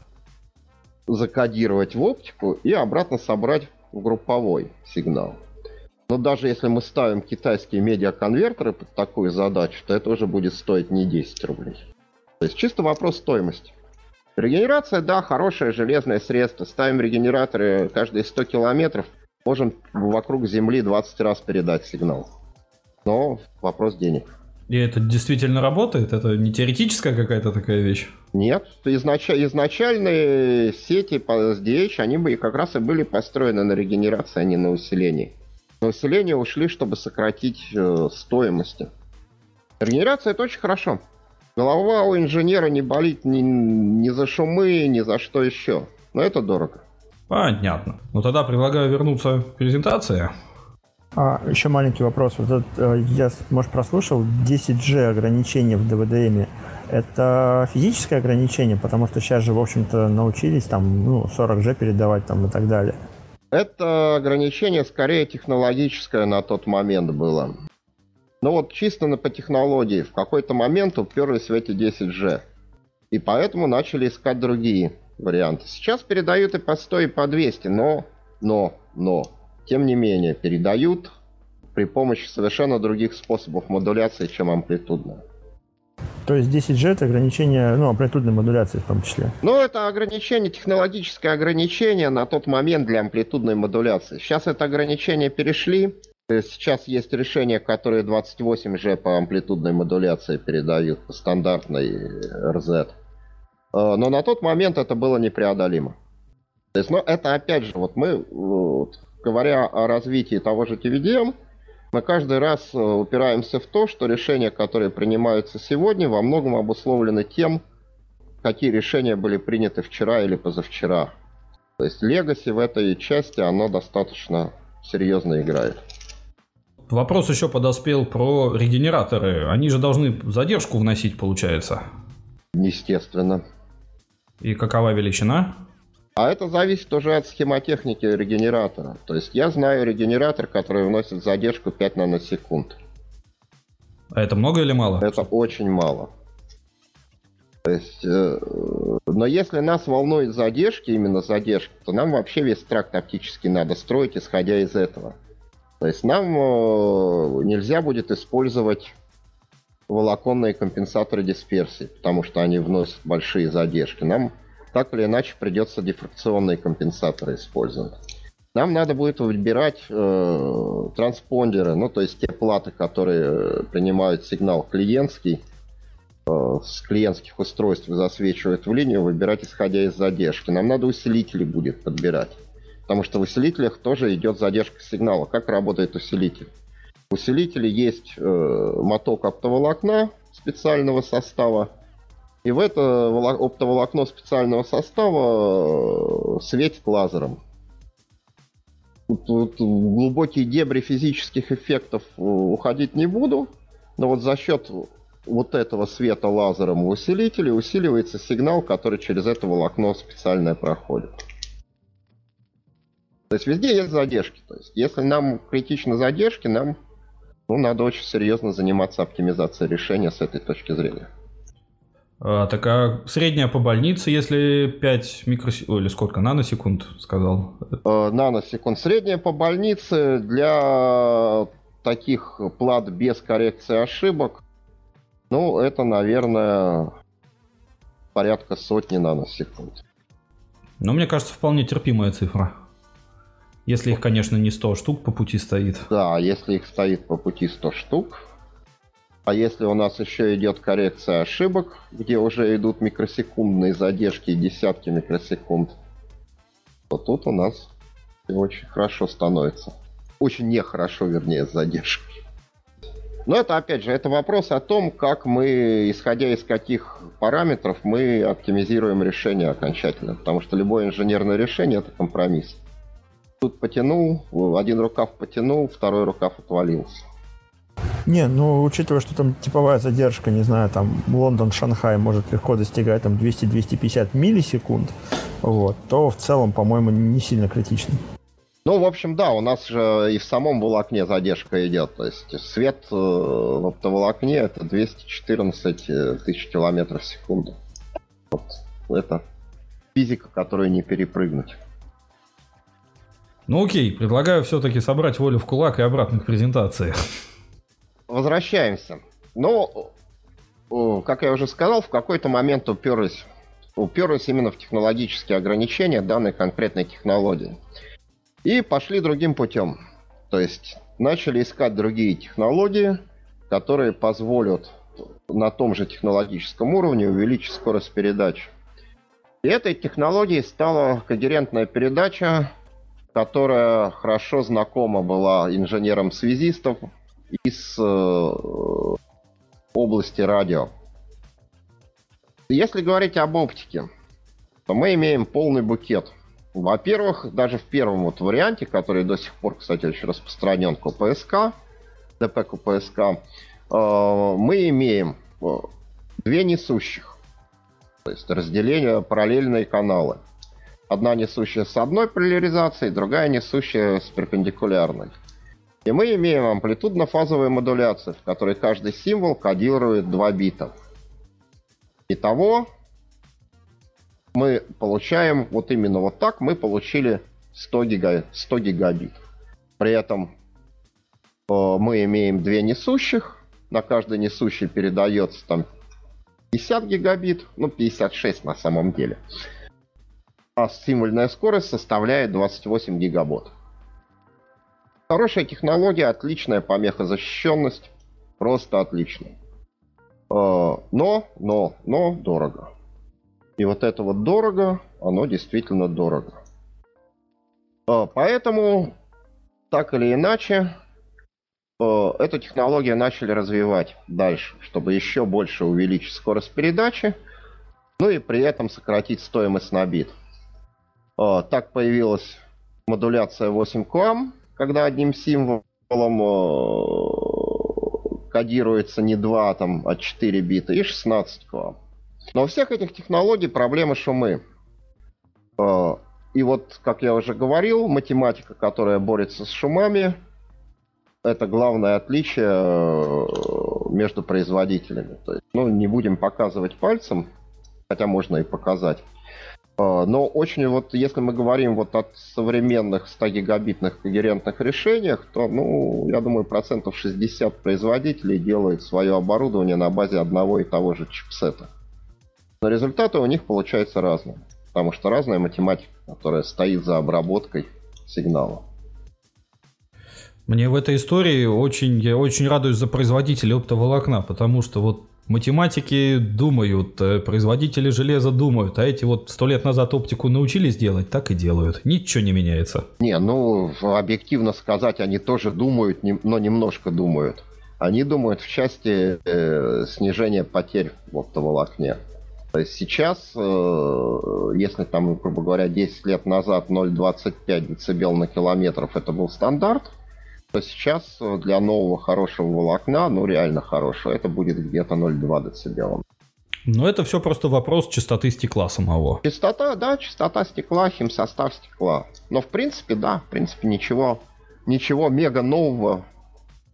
закодировать в оптику и обратно собрать в групповой сигнал. Но даже если мы ставим китайские медиаконвертеры под такую задачу, то это уже будет стоить не 10 рублей. То есть чисто вопрос стоимости. Регенерация, да, хорошее железное средство. Ставим регенераторы каждые 100 километров. Можем вокруг Земли 20 раз передать сигнал. Но вопрос денег. И это действительно работает? Это не теоретическая какая-то такая вещь? Нет. Изнач... Изначальные сети по SDH, они бы как раз и были построены на регенерации, а не на усилении. На усиление ушли, чтобы сократить э, стоимости. Регенерация это очень хорошо. Голова у инженера не болит ни, ни за шумы, ни за что еще. Но это дорого. Понятно. Ну тогда предлагаю вернуться к презентации. А, еще маленький вопрос. Вот этот, э, я, может, прослушал 10G ограничение в DVDM. Это физическое ограничение, потому что сейчас же, в общем-то, научились там ну, 40G передавать там и так далее. Это ограничение скорее технологическое на тот момент было. Но вот чисто на, по технологии в какой-то момент уперлись в эти 10G. И поэтому начали искать другие варианты. Сейчас передают и по 100, и по 200, но, но, но, тем не менее, передают при помощи совершенно других способов модуляции, чем амплитудная. То есть 10G это ограничение, ну, амплитудной модуляции в том числе? Ну, это ограничение, технологическое ограничение на тот момент для амплитудной модуляции. Сейчас это ограничение перешли. Сейчас есть решения, которые 28G по амплитудной модуляции передают по стандартной RZ. Э, но на тот момент это было непреодолимо. То есть, ну, это опять же, вот мы, вот, говоря о развитии того же TVDM, мы каждый раз э, упираемся в то, что решения, которые принимаются сегодня, во многом обусловлены тем, какие решения были приняты вчера или позавчера. То есть Legacy в этой части, оно достаточно серьезно играет. Вопрос еще подоспел про регенераторы. Они же должны задержку вносить, получается. Естественно. И какова величина? А это зависит уже от схемотехники регенератора. То есть я знаю регенератор, который вносит задержку 5 наносекунд. А это много или мало? Это очень мало. То есть, э, но если нас волнует задержки, именно задержка, то нам вообще весь тракт оптически надо строить, исходя из этого. То есть нам э, нельзя будет использовать волоконные компенсаторы дисперсии, потому что они вносят большие задержки. Нам так или иначе придется дифракционные компенсаторы использовать. Нам надо будет выбирать э, транспондеры, ну то есть те платы, которые принимают сигнал клиентский, э, с клиентских устройств засвечивают в линию, выбирать исходя из задержки. Нам надо усилители будет подбирать, потому что в усилителях тоже идет задержка сигнала. Как работает усилитель? В усилителе есть э, моток оптоволокна специального состава, и в это оптоволокно специального состава э, светит лазером. Тут, тут глубокие дебри физических эффектов э, уходить не буду, но вот за счет вот этого света лазером в усилителе усиливается сигнал, который через это волокно специальное проходит. То есть везде есть задержки. То есть если нам критичны задержки, нам ну, надо очень серьезно заниматься оптимизацией решения с этой точки зрения. А, так а средняя по больнице, если 5 микросекунд, или сколько, наносекунд сказал? Э, наносекунд. Средняя по больнице для таких плат без коррекции ошибок, ну, это, наверное, порядка сотни наносекунд. Ну, мне кажется, вполне терпимая цифра. Если их, конечно, не 100 штук по пути стоит. Да, если их стоит по пути 100 штук, а если у нас еще идет коррекция ошибок, где уже идут микросекундные задержки, десятки микросекунд, то тут у нас очень хорошо становится. Очень нехорошо, вернее, с задержкой. Но это, опять же, это вопрос о том, как мы, исходя из каких параметров, мы оптимизируем решение окончательно. Потому что любое инженерное решение – это компромисс. Тут потянул, один рукав потянул, второй рукав отвалился. Не, ну, учитывая, что там типовая задержка, не знаю, там Лондон-Шанхай может легко достигать там 200-250 миллисекунд, вот, то в целом, по-моему, не сильно критично. Ну, в общем, да, у нас же и в самом волокне задержка идет. То есть свет э, в оптоволокне это 214 э, тысяч километров в секунду. Вот это физика, которую не перепрыгнуть. Ну окей, предлагаю все-таки собрать волю в кулак и обратно к презентации. Возвращаемся. Ну, как я уже сказал, в какой-то момент уперлись, уперлись именно в технологические ограничения данной конкретной технологии. И пошли другим путем. То есть начали искать другие технологии, которые позволят на том же технологическом уровне увеличить скорость передачи. И этой технологией стала когерентная передача, которая хорошо знакома была инженерам-связистов из э, области радио. Если говорить об оптике, то мы имеем полный букет во-первых, даже в первом вот варианте, который до сих пор, кстати, очень распространен КПСК, ДП КПСК, э, мы имеем э, две несущих. То есть разделение, параллельные каналы. Одна несущая с одной поляризацией, другая несущая с перпендикулярной. И мы имеем амплитудно-фазовую модуляцию, в которой каждый символ кодирует 2 бита. Итого мы получаем вот именно вот так, мы получили 100, гига, 100 гигабит. При этом э, мы имеем две несущих, на каждой несущей передается там 50 гигабит, ну 56 на самом деле. А символьная скорость составляет 28 гигабот. Хорошая технология, отличная помехозащищенность, просто отлично. Э, но, но, но дорого. И вот это вот дорого, оно действительно дорого. А, поэтому, так или иначе, а, эту технологию начали развивать дальше, чтобы еще больше увеличить скорость передачи, ну и при этом сократить стоимость на бит. А, так появилась модуляция 8 QAM, когда одним символом кодируется не 2, там, а 4 бита, и 16 QAM. Но у всех этих технологий проблемы шумы. А, и вот, как я уже говорил, математика, которая борется с шумами, это главное отличие э, между производителями. То есть, ну, не будем показывать пальцем, хотя можно и показать. А, но очень вот, если мы говорим вот о современных 100-гигабитных когерентных решениях, то, ну, я думаю, процентов 60 производителей делают свое оборудование на базе одного и того же чипсета. Но результаты у них получаются разные. Потому что разная математика, которая стоит за обработкой сигнала. Мне в этой истории очень, я очень радуюсь за производителей оптоволокна, потому что вот математики думают, э, производители железа думают, а эти вот сто лет назад оптику научились делать, так и делают. Ничего не меняется. Не, ну, объективно сказать, они тоже думают, но немножко думают. Они думают в части э, снижения потерь в оптоволокне. То есть сейчас, э, если там, грубо говоря, 10 лет назад 0,25 дБ на километров это был стандарт, то сейчас для нового хорошего волокна, ну реально хорошего, это будет где-то 0,2 дБ. Но это все просто вопрос чистоты стекла самого. Чистота, да, чистота стекла, химсостав стекла. Но в принципе, да, в принципе ничего, ничего мега нового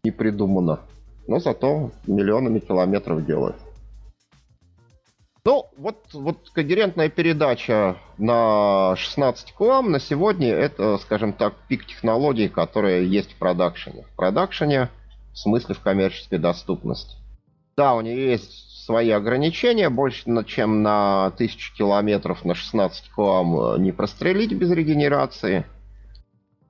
не придумано. Но зато миллионами километров делает. Ну, вот, вот когерентная передача на 16 килом на сегодня это, скажем так, пик технологий, которые есть в продакшене. В продакшене в смысле в коммерческой доступности. Да, у нее есть свои ограничения, больше чем на 1000 километров на 16 килом э, не прострелить без регенерации.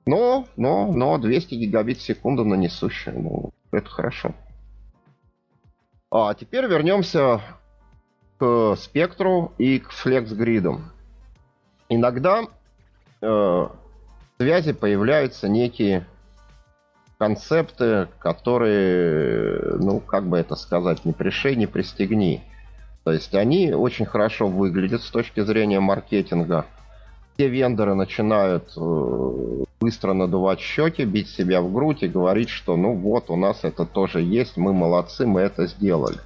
Но, но, но 200 гигабит в секунду на несущую, ну, это хорошо. А теперь вернемся к спектру и к флекс-гридам. Иногда э, в связи появляются некие концепты, которые, ну, как бы это сказать, не пришей, не пристегни. То есть они очень хорошо выглядят с точки зрения маркетинга. Все вендоры начинают э, быстро надувать щеки, бить себя в грудь и говорить, что ну вот, у нас это тоже есть, мы молодцы, мы это сделали.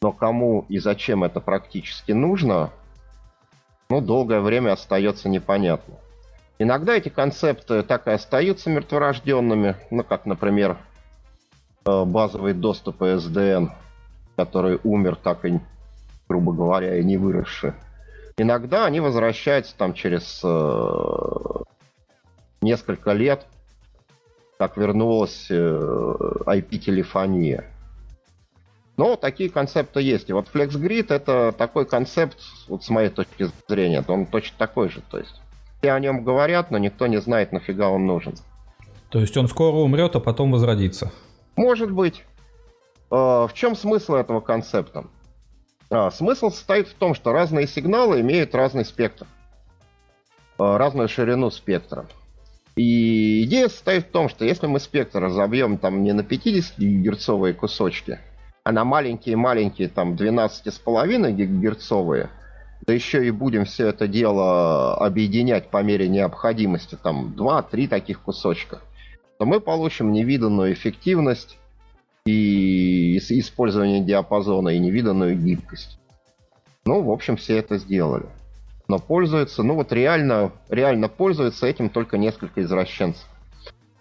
Но кому и зачем это практически нужно, ну, долгое время остается непонятно. Иногда эти концепты так и остаются мертворожденными, ну, как, например, э, базовый доступ SDN, который умер так и, грубо говоря, и не выросший. Иногда они возвращаются там через э, несколько лет, как вернулась э, IP-телефония. Но такие концепты есть. И вот FlexGrid это такой концепт, вот с моей точки зрения, он точно такой же. То есть все о нем говорят, но никто не знает, нафига он нужен. То есть он скоро умрет, а потом возродится? Может быть. Э, в чем смысл этого концепта? А, смысл состоит в том, что разные сигналы имеют разный спектр, э, разную ширину спектра. И идея состоит в том, что если мы спектр разобьем там не на 50-герцовые кусочки, а на маленькие-маленькие, там, 12,5 гигагерцовые, да еще и будем все это дело объединять по мере необходимости, там, 2-3 таких кусочка, то мы получим невиданную эффективность и использование диапазона, и невиданную гибкость. Ну, в общем, все это сделали. Но пользуются, ну вот реально, реально пользуются этим только несколько извращенцев,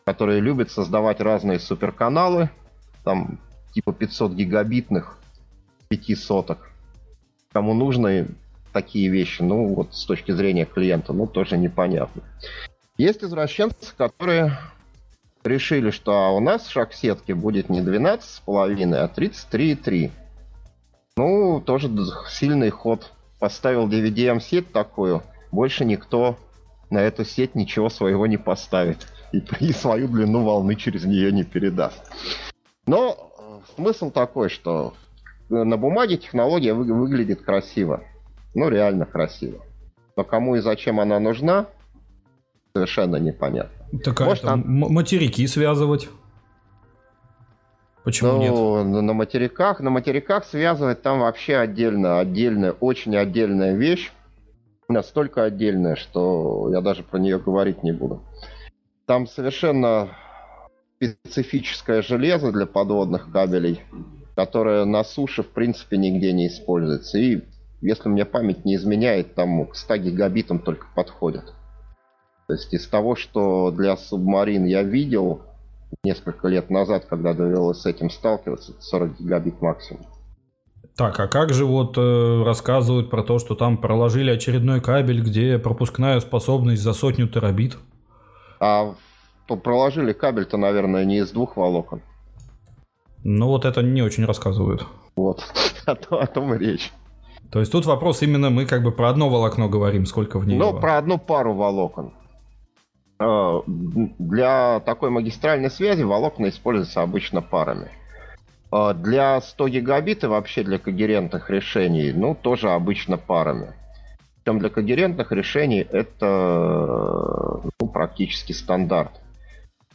которые любят создавать разные суперканалы, там типа 500 гигабитных, 5 соток. Кому нужны такие вещи, ну вот с точки зрения клиента, ну тоже непонятно. Есть извращенцы, которые решили, что а у нас шаг сетки будет не 12,5, а 33,3. Ну, тоже сильный ход. Поставил DVDM-сеть такую, больше никто на эту сеть ничего своего не поставит. И, <laughs> и свою длину волны через нее не передаст. Но смысл такой, что на бумаге технология вы, выглядит красиво. Ну, реально красиво. Но кому и зачем она нужна, совершенно непонятно. Так Может, а там... материки связывать? Почему ну, нет? На материках, на материках связывать там вообще отдельно, отдельная, очень отдельная вещь. Настолько отдельная, что я даже про нее говорить не буду. Там совершенно специфическое железо для подводных кабелей, которое на суше в принципе нигде не используется. И если мне память не изменяет, там к 100 гигабитам только подходит. То есть из того, что для субмарин я видел несколько лет назад, когда довелось с этим сталкиваться, 40 гигабит максимум. Так, а как же вот э, рассказывают про то, что там проложили очередной кабель, где пропускная способность за сотню терабит? А проложили кабель-то, наверное, не из двух волокон. Ну вот это не очень рассказывают. Вот, <laughs> о, том, о том и речь. То есть тут вопрос именно мы как бы про одно волокно говорим, сколько в ней. Ну, про одну пару волокон. А, для такой магистральной связи волокна используются обычно парами. А, для 100 гигабит и вообще для когерентных решений, ну, тоже обычно парами. Причем для когерентных решений это ну, практически стандарт.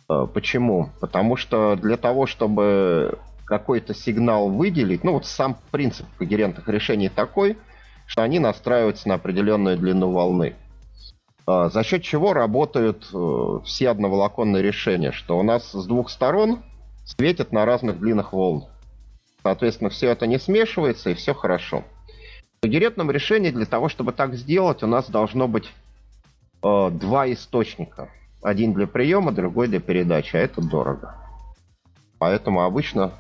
Э, почему? Потому что для того, чтобы какой-то сигнал выделить, ну вот сам принцип когерентных решений такой, что они настраиваются на определенную длину волны. Э, за счет чего работают э, все одноволоконные решения, что у нас с двух сторон светят на разных длинах волн. Соответственно, все это не смешивается и все хорошо. В когерентном решении для того, чтобы так сделать, у нас должно быть два источника – один для приема, другой для передачи, а это дорого. Поэтому обычно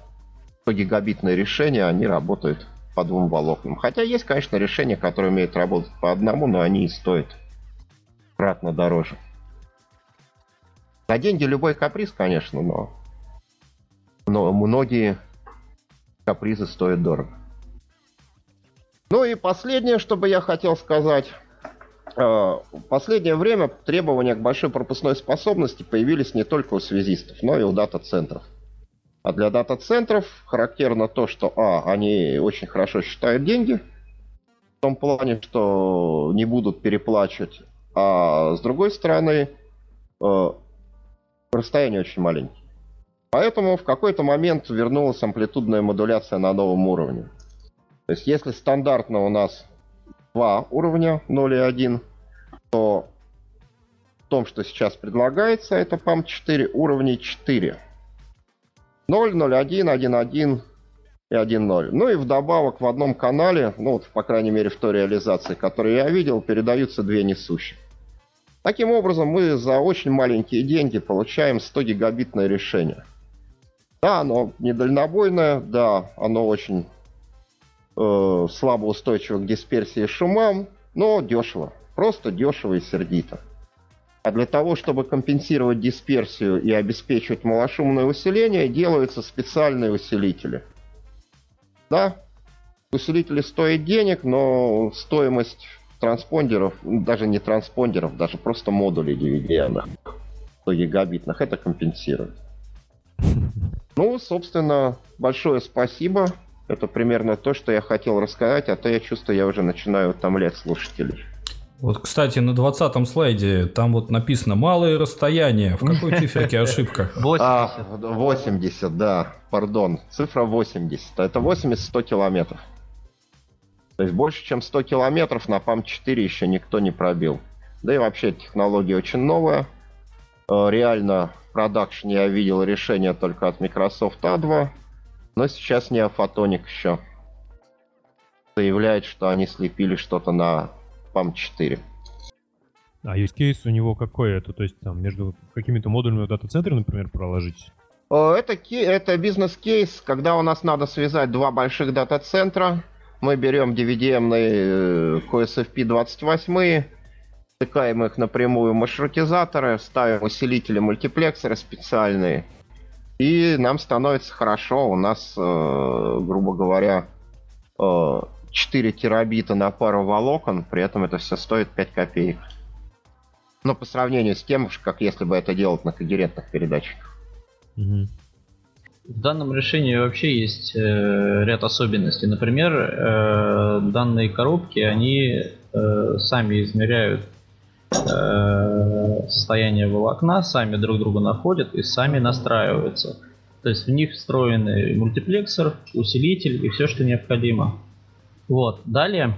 100 гигабитные решения, они работают по двум волокнам. Хотя есть, конечно, решения, которые умеют работать по одному, но они и стоят кратно дороже. За деньги любой каприз, конечно, но, но многие капризы стоят дорого. Ну и последнее, что бы я хотел сказать. Э, в последнее время требования к большой пропускной способности появились не только у связистов, но и у дата-центров. А для дата-центров характерно то, что, а, они очень хорошо считают деньги, в том плане, что не будут переплачивать, а с другой стороны, э, расстояние очень маленькое. Поэтому в какой-то момент вернулась амплитудная модуляция на новом уровне. То есть если стандартно у нас два уровня 0 и 1, то том, что сейчас предлагается, это PAM4 уровней 4. 0, 0, 1, 1, 1 и 1.0. Ну и вдобавок в одном канале, ну вот, по крайней мере в той реализации, которую я видел, передаются две несущих. Таким образом, мы за очень маленькие деньги получаем 100 гигабитное решение. Да, оно не дальнобойное, да, оно очень э, слабо устойчиво к дисперсии шумам, но дешево. Просто дешево и сердито. А для того, чтобы компенсировать дисперсию и обеспечивать малошумное усиление, делаются специальные усилители. Да, усилители стоят денег, но стоимость транспондеров, даже не транспондеров, даже просто модулей DVD 100 гигабитных, это компенсирует. <laughs> Ну, собственно, большое спасибо. Это примерно то, что я хотел рассказать, а то я чувствую, я уже начинаю утомлять слушателей. Вот, кстати, на 20 слайде там вот написано «малые расстояния». В какой <laughs> циферке ошибка? 80. А, 80, да, пардон. Цифра 80. Это 80-100 километров. То есть больше, чем 100 километров на PAM-4 еще никто не пробил. Да и вообще технология очень новая. Э, реально в продакшне я видел решение только от Microsoft A2, но сейчас Neophotonic еще заявляет, что они слепили что-то на PAM-4. А use case у него какой это? То есть там между какими-то модулями дата-центра, например, проложить? Э, это, это бизнес-кейс, когда у нас надо связать два больших дата-центра, мы берем DVDM QSFP 28, стыкаем их напрямую в маршрутизаторы, ставим усилители мультиплексоры специальные, и нам становится хорошо. У нас, э, грубо говоря, э, 4 терабита на пару волокон, при этом это все стоит 5 копеек. Но по сравнению с тем, как если бы это делать на когерентных передатчиках. Угу. В данном решении вообще есть э, ряд особенностей. Например, э, данные коробки, они э, сами измеряют э, состояние волокна, сами друг друга находят и сами настраиваются. То есть в них встроенный мультиплексор, усилитель и все, что необходимо. Вот. Далее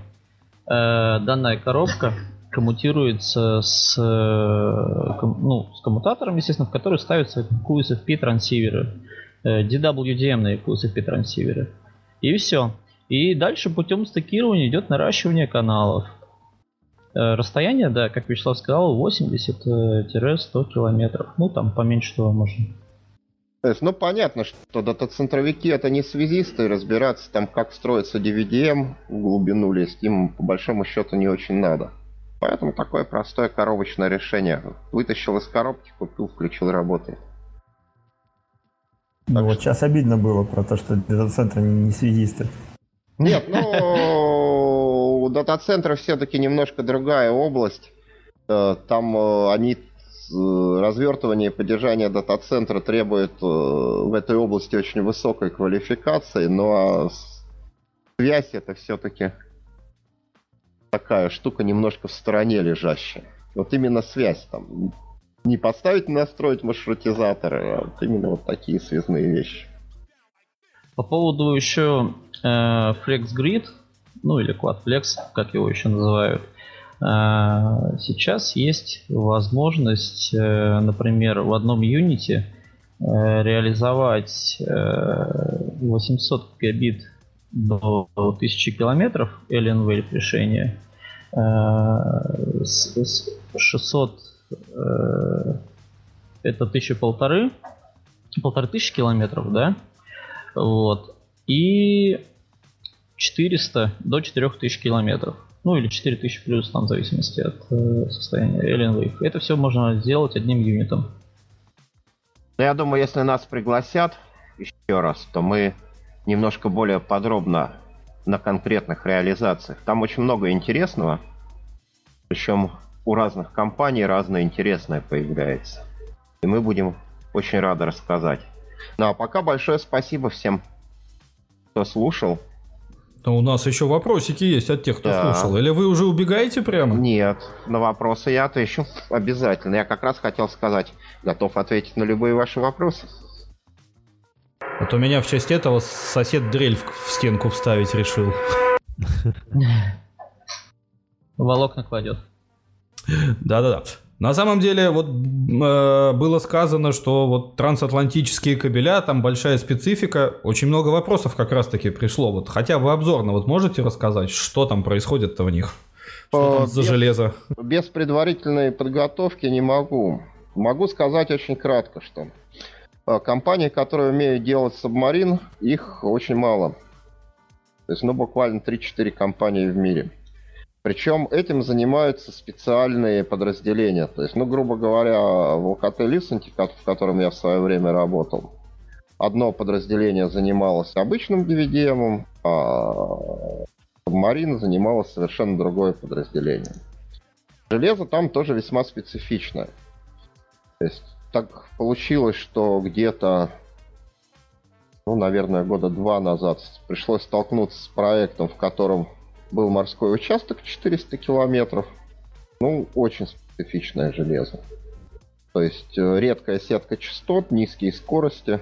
э, данная коробка коммутируется с, э, ком, ну, с коммутатором, естественно, в который ставятся QSFP трансиверы. Э, DWDM QSFP трансиверы. И все. И дальше путем стыкирования идет наращивание каналов. Э, расстояние, да, как Вячеслав сказал, 80-100 километров. Ну, там поменьше того можно. То есть, ну, понятно, что дата-центровики это не связисты, разбираться там, как строится DVDM, в глубину лезть, им по большому счету не очень надо. Поэтому такое простое коробочное решение. Вытащил из коробки, купил, включил, работает. Ну вот сейчас обидно было про то, что дата-центры не связисты. Нет, ну у дата-центра все-таки немножко другая область. Э, там э, они э, развертывание и поддержание дата-центра требует в этой области очень высокой квалификации, но связь это все-таки такая штука немножко в стороне лежащая. Вот именно связь там не поставить настроить маршрутизаторы, а вот именно вот такие связные вещи. По поводу еще э, FlexGrid, ну или QuadFlex, как его еще называют, э, сейчас есть возможность, э, например, в одном юните э, реализовать э, 800 гигабит до 1000 километров э, с, с 600 Э, это тысяча полторы, полторы тысячи километров, да, вот, и 400 до 4000 километров. Ну или 4000 плюс, там в зависимости от э, состояния Alien. Это все можно сделать одним юнитом. Ну, я думаю, если нас пригласят еще раз, то мы немножко более подробно на конкретных реализациях. Там очень много интересного. Причем у разных компаний разное интересное появляется. И мы будем очень рады рассказать. Ну а пока большое спасибо всем, кто слушал. Но у нас еще вопросики есть от тех, кто да. слушал. Или вы уже убегаете прямо? Нет, на вопросы я отвечу <laughs> обязательно. Я как раз хотел сказать, готов ответить на любые ваши вопросы. Вот у меня в честь этого сосед дрель в стенку вставить решил. <laughs> Волокна кладет. Да-да-да. На самом деле, вот э, было сказано, что вот трансатлантические кабеля, там большая специфика, очень много вопросов как раз-таки пришло. Вот хотя бы обзорно, вот можете рассказать, что там происходит-то в них? Что там за без, железо? Без предварительной подготовки не могу. Могу сказать очень кратко, что э, компании, которые умеют делать субмарин, их очень мало. То есть, ну, буквально 3-4 компании в мире. Причем этим занимаются специальные подразделения. То есть, ну, грубо говоря, в УКТ Лисенте, в котором я в свое время работал, одно подразделение занималось обычным DVDM, а Марина занималось совершенно другое подразделение. Железо там тоже весьма специфичное. То есть, так получилось, что где-то, ну, наверное, года два назад пришлось столкнуться с проектом, в котором был морской участок 400 километров. Ну, очень специфичное железо. То есть э, редкая сетка частот, низкие скорости.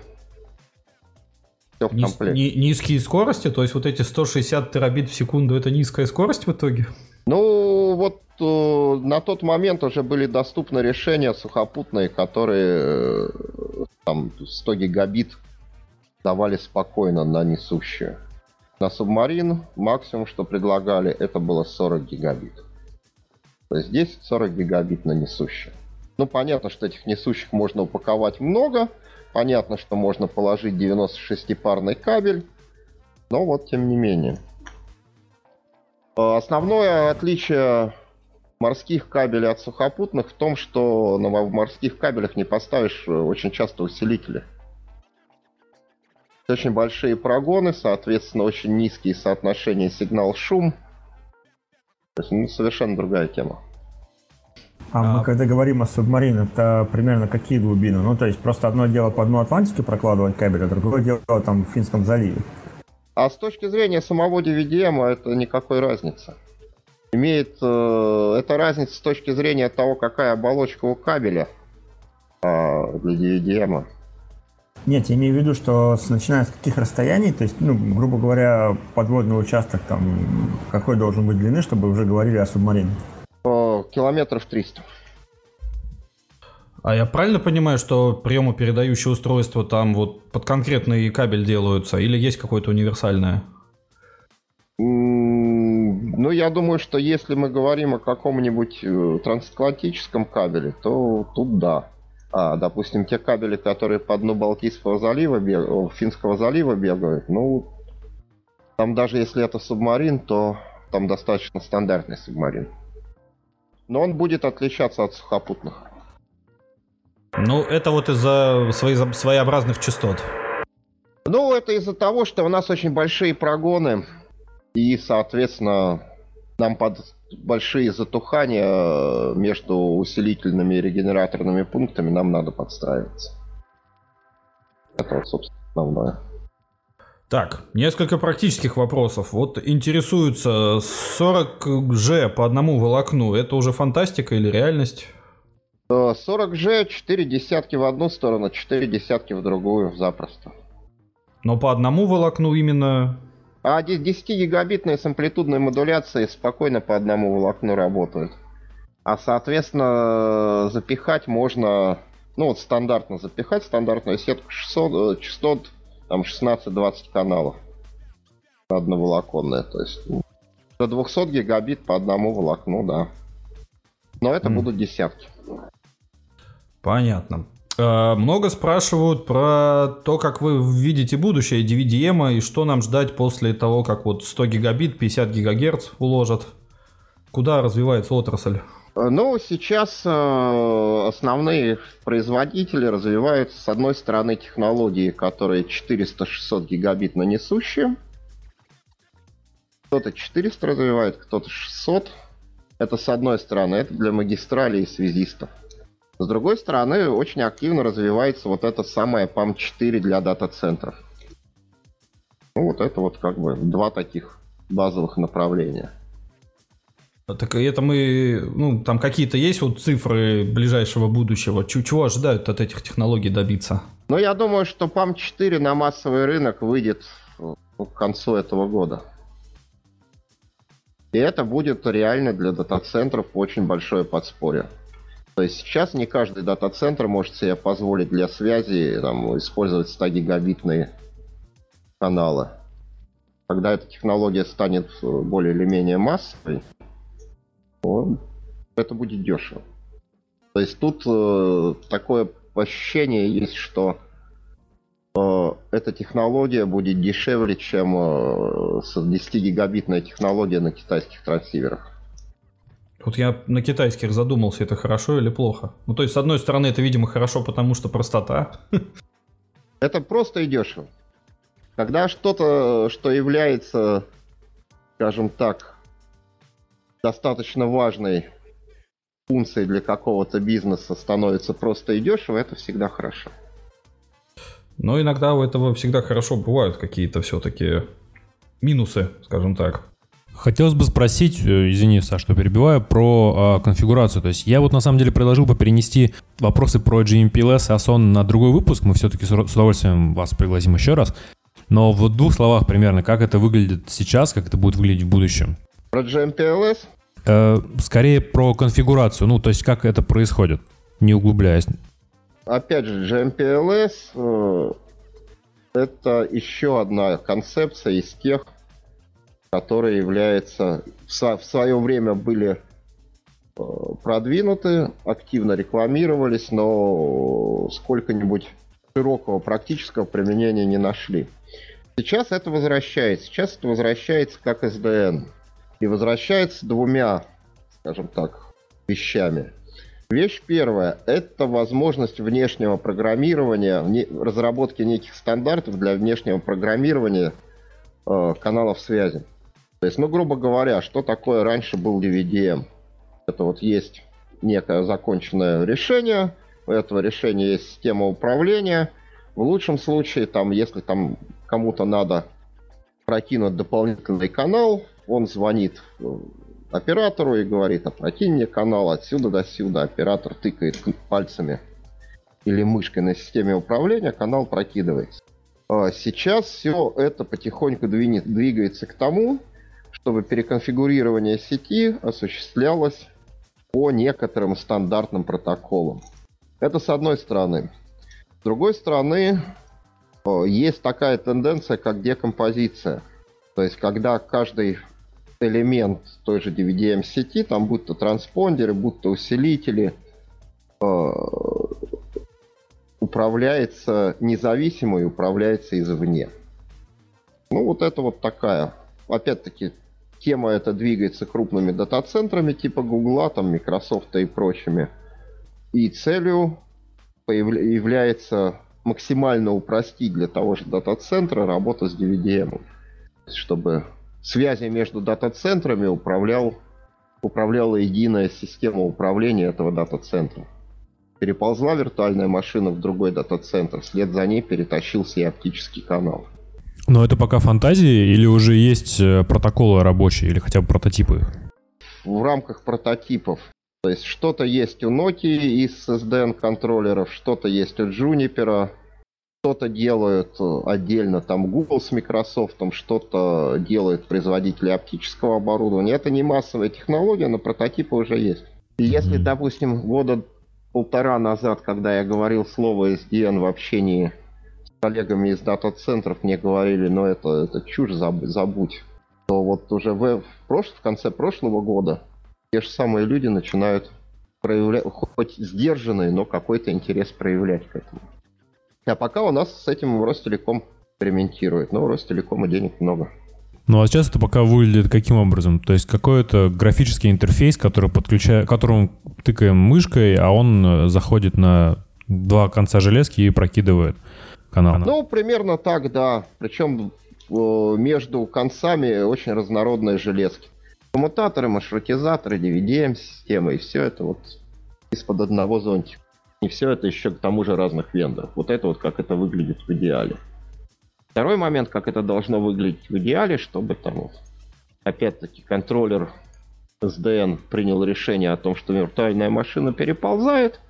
Все в Низ, ни, низкие скорости? То есть вот эти 160 терабит в секунду это низкая скорость в итоге? Ну, вот э, на тот момент уже были доступны решения сухопутные, которые э, там 100 гигабит давали спокойно на несущую. На субмарин максимум, что предлагали, это было 40 гигабит. То есть здесь 40 гигабит на несущих. Ну, понятно, что этих несущих можно упаковать много. Понятно, что можно положить 96-парный кабель. Но вот, тем не менее. Основное отличие морских кабелей от сухопутных в том, что на морских кабелях не поставишь очень часто усилители очень большие прогоны, соответственно, очень низкие соотношения сигнал-шум. То есть, ну, совершенно другая тема. А, а мы когда говорим о субмаринах, это примерно какие глубины? Ну, то есть просто одно дело по дну Атлантики прокладывать кабель, а другое дело там в Финском заливе. А с точки зрения самого DVDM это никакой разницы. Имеет э, это разница с точки зрения того, какая оболочка у кабеля э, для DVDM. Нет, я имею в виду, что с, начиная с каких расстояний, то есть, ну, грубо говоря, подводный участок там какой должен быть длины, чтобы уже говорили о субмарине? О, километров 300. А я правильно понимаю, что приемо-передающее устройство там вот под конкретный кабель делаются, или есть какое-то универсальное? Ну, я думаю, что если мы говорим о каком-нибудь э, трансатлантическом кабеле, то тут да. А, допустим, те кабели, которые по дну Балтийского залива, бег... Финского залива бегают, ну, там даже если это субмарин, то там достаточно стандартный субмарин. Но он будет отличаться от сухопутных. Ну, это вот из-за своеобразных частот. Ну, это из-за того, что у нас очень большие прогоны, и, соответственно, нам под большие затухания э, между усилительными и регенераторными пунктами нам надо подстраиваться. Это вот, собственно, основное. Так, несколько практических вопросов. Вот интересуются 40G по одному волокну. Это уже фантастика или реальность? 40G э, 4 десятки в одну сторону, 4 десятки в другую, запросто. Но по одному волокну именно а 10-гигабитные с амплитудной модуляцией спокойно по одному волокну работают. А, соответственно, запихать можно, ну вот стандартно запихать, стандартную сетку 600, частот, там 16-20 каналов. Одноволоконная, то есть ну, до 200 гигабит по одному волокну, да. Но это mm. будут десятки. Понятно. Э, много спрашивают про то, как вы видите будущее DVDM и что нам ждать после того, как вот 100 гигабит, 50 гигагерц уложат. Куда развивается отрасль? Э, ну, сейчас э, основные производители развивают, с одной стороны, технологии, которые 400-600 гигабит на несущие. Кто-то 400 развивает, кто-то 600. Это с одной стороны, это для магистралей и связистов. С другой стороны, очень активно развивается вот это самое PAM4 для дата-центров. Ну, вот это вот как бы два таких базовых направления. А так это мы, ну, там какие-то есть вот цифры ближайшего будущего? Чего, ожидают от этих технологий добиться? Ну, я думаю, что PAM4 на массовый рынок выйдет ну, к концу этого года. И это будет реально для дата-центров очень большое подспорье. То есть сейчас не каждый дата-центр может себе позволить для связи там, использовать 100 гигабитные каналы. Когда эта технология станет э, более или менее массовой, то это будет дешево. То есть тут э, такое ощущение есть, что э, эта технология будет дешевле, чем э, 10-гигабитная технология на китайских трансиверах. Вот я на китайских задумался, это хорошо или плохо. Ну, то есть, с одной стороны, это, видимо, хорошо, потому что простота. Это просто и дешево. Когда что-то, что является, скажем так, достаточно важной функцией для какого-то бизнеса, становится просто и дешево, это всегда хорошо. Но иногда у этого всегда хорошо бывают какие-то все-таки минусы, скажем так. Хотелось бы спросить, э, извини, Саш, что перебиваю, про э, конфигурацию. То есть я вот на самом деле предложил бы перенести вопросы про GMPLS и ASON на другой выпуск. Мы все-таки с удовольствием вас пригласим еще раз. Но в двух словах примерно, как это выглядит сейчас, как это будет выглядеть в будущем? Про GMPLS? Э, скорее про конфигурацию, ну, то есть как это происходит, не углубляясь. Опять же, GMPLS э, это еще одна концепция из тех, которые являются в, свое время были э, продвинуты, активно рекламировались, но сколько-нибудь широкого практического применения не нашли. Сейчас это возвращается. Сейчас это возвращается как SDN. И возвращается двумя, скажем так, вещами. Вещь первая – это возможность внешнего программирования, разработки неких стандартов для внешнего программирования э, каналов связи. То есть, ну, грубо говоря, что такое раньше был DVDM? Это вот есть некое законченное решение, у этого решения есть система управления. В лучшем случае, там, если там кому-то надо прокинуть дополнительный канал, он звонит э, оператору и говорит, опрокинь мне канал отсюда до сюда. Оператор тыкает пальцами или мышкой на системе управления, канал прокидывается. А сейчас все это потихоньку двигается к тому, чтобы переконфигурирование сети осуществлялось по некоторым стандартным протоколам. Это с одной стороны. С другой стороны, есть такая тенденция, как декомпозиция. То есть, когда каждый элемент той же DVDM-сети, там будь то транспондеры, будь то усилители, э, управляется независимо и управляется извне. Ну, вот это вот такая. Опять-таки, тема эта двигается крупными дата-центрами типа Гугла, там, Microsoft и прочими. И целью является максимально упростить для того же дата-центра работу с DVDM. Чтобы связи между дата-центрами управлял, управляла единая система управления этого дата-центра. Переползла виртуальная машина в другой дата-центр, вслед за ней перетащился и оптический канал. Но это пока фантазии или уже есть э, протоколы рабочие или хотя бы прототипы? В рамках прототипов. То есть что-то есть у Nokia из SDN контроллеров, что-то есть у Juniper, что-то делают э, отдельно там Google с Microsoft, что-то делают производители оптического оборудования. Это не массовая технология, но прототипы уже есть. И если, допустим, года полтора назад, когда я говорил слово SDN в общении коллегами из дата-центров, мне говорили, ну это, это чушь, забудь, то вот уже в, в, прош... в конце прошлого года те же самые люди начинают проявлять, хоть сдержанный, но какой-то интерес проявлять к этому. А пока у нас с этим Ростелеком экспериментирует. Но у Ростелекома денег много. Ну а сейчас это пока выглядит каким образом? То есть какой-то графический интерфейс, который подключая, которым тыкаем мышкой, а он э, заходит на два конца железки и прокидывает канал. Ну, примерно так, да. Причем э, между концами очень разнородные железки. Коммутаторы, маршрутизаторы, DVDM-системы, и все это вот из-под одного зонтика. И все это еще к тому же разных вендоров. Вот это вот как это выглядит в идеале. Второй момент, как это должно выглядеть в идеале, чтобы там вот, опять-таки контроллер SDN принял решение о том, что виртуальная машина переползает.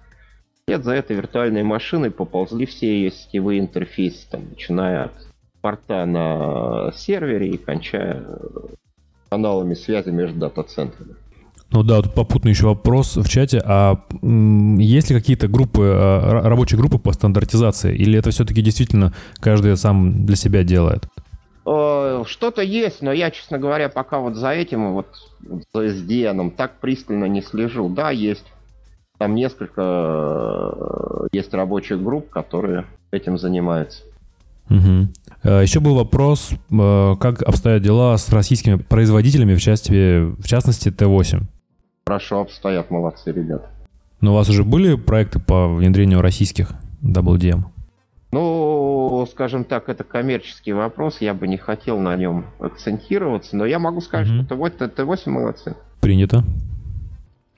Вслед за этой виртуальной машиной поползли все ее сетевые интерфейсы, там, начиная от порта на сервере и кончая каналами связи между дата-центрами. Ну да, тут попутный еще вопрос в чате. А есть ли какие-то группы, а, рабочие группы по стандартизации? Или это все-таки действительно каждый сам для себя делает? Э, Что-то есть, но я, честно говоря, пока вот за этим, вот за SDN так пристально не слежу. Да, есть. Там несколько э, есть рабочих групп, которые этим занимаются. Угу. Еще был вопрос, э, как обстоят дела с российскими производителями, в, части, в частности Т8? Хорошо обстоят, молодцы ребята. Но у вас уже были проекты по внедрению российских WDM? Ну, скажем так, это коммерческий вопрос, я бы не хотел на нем акцентироваться, но я могу сказать, Мгм. что Т8, Т8 молодцы. Принято.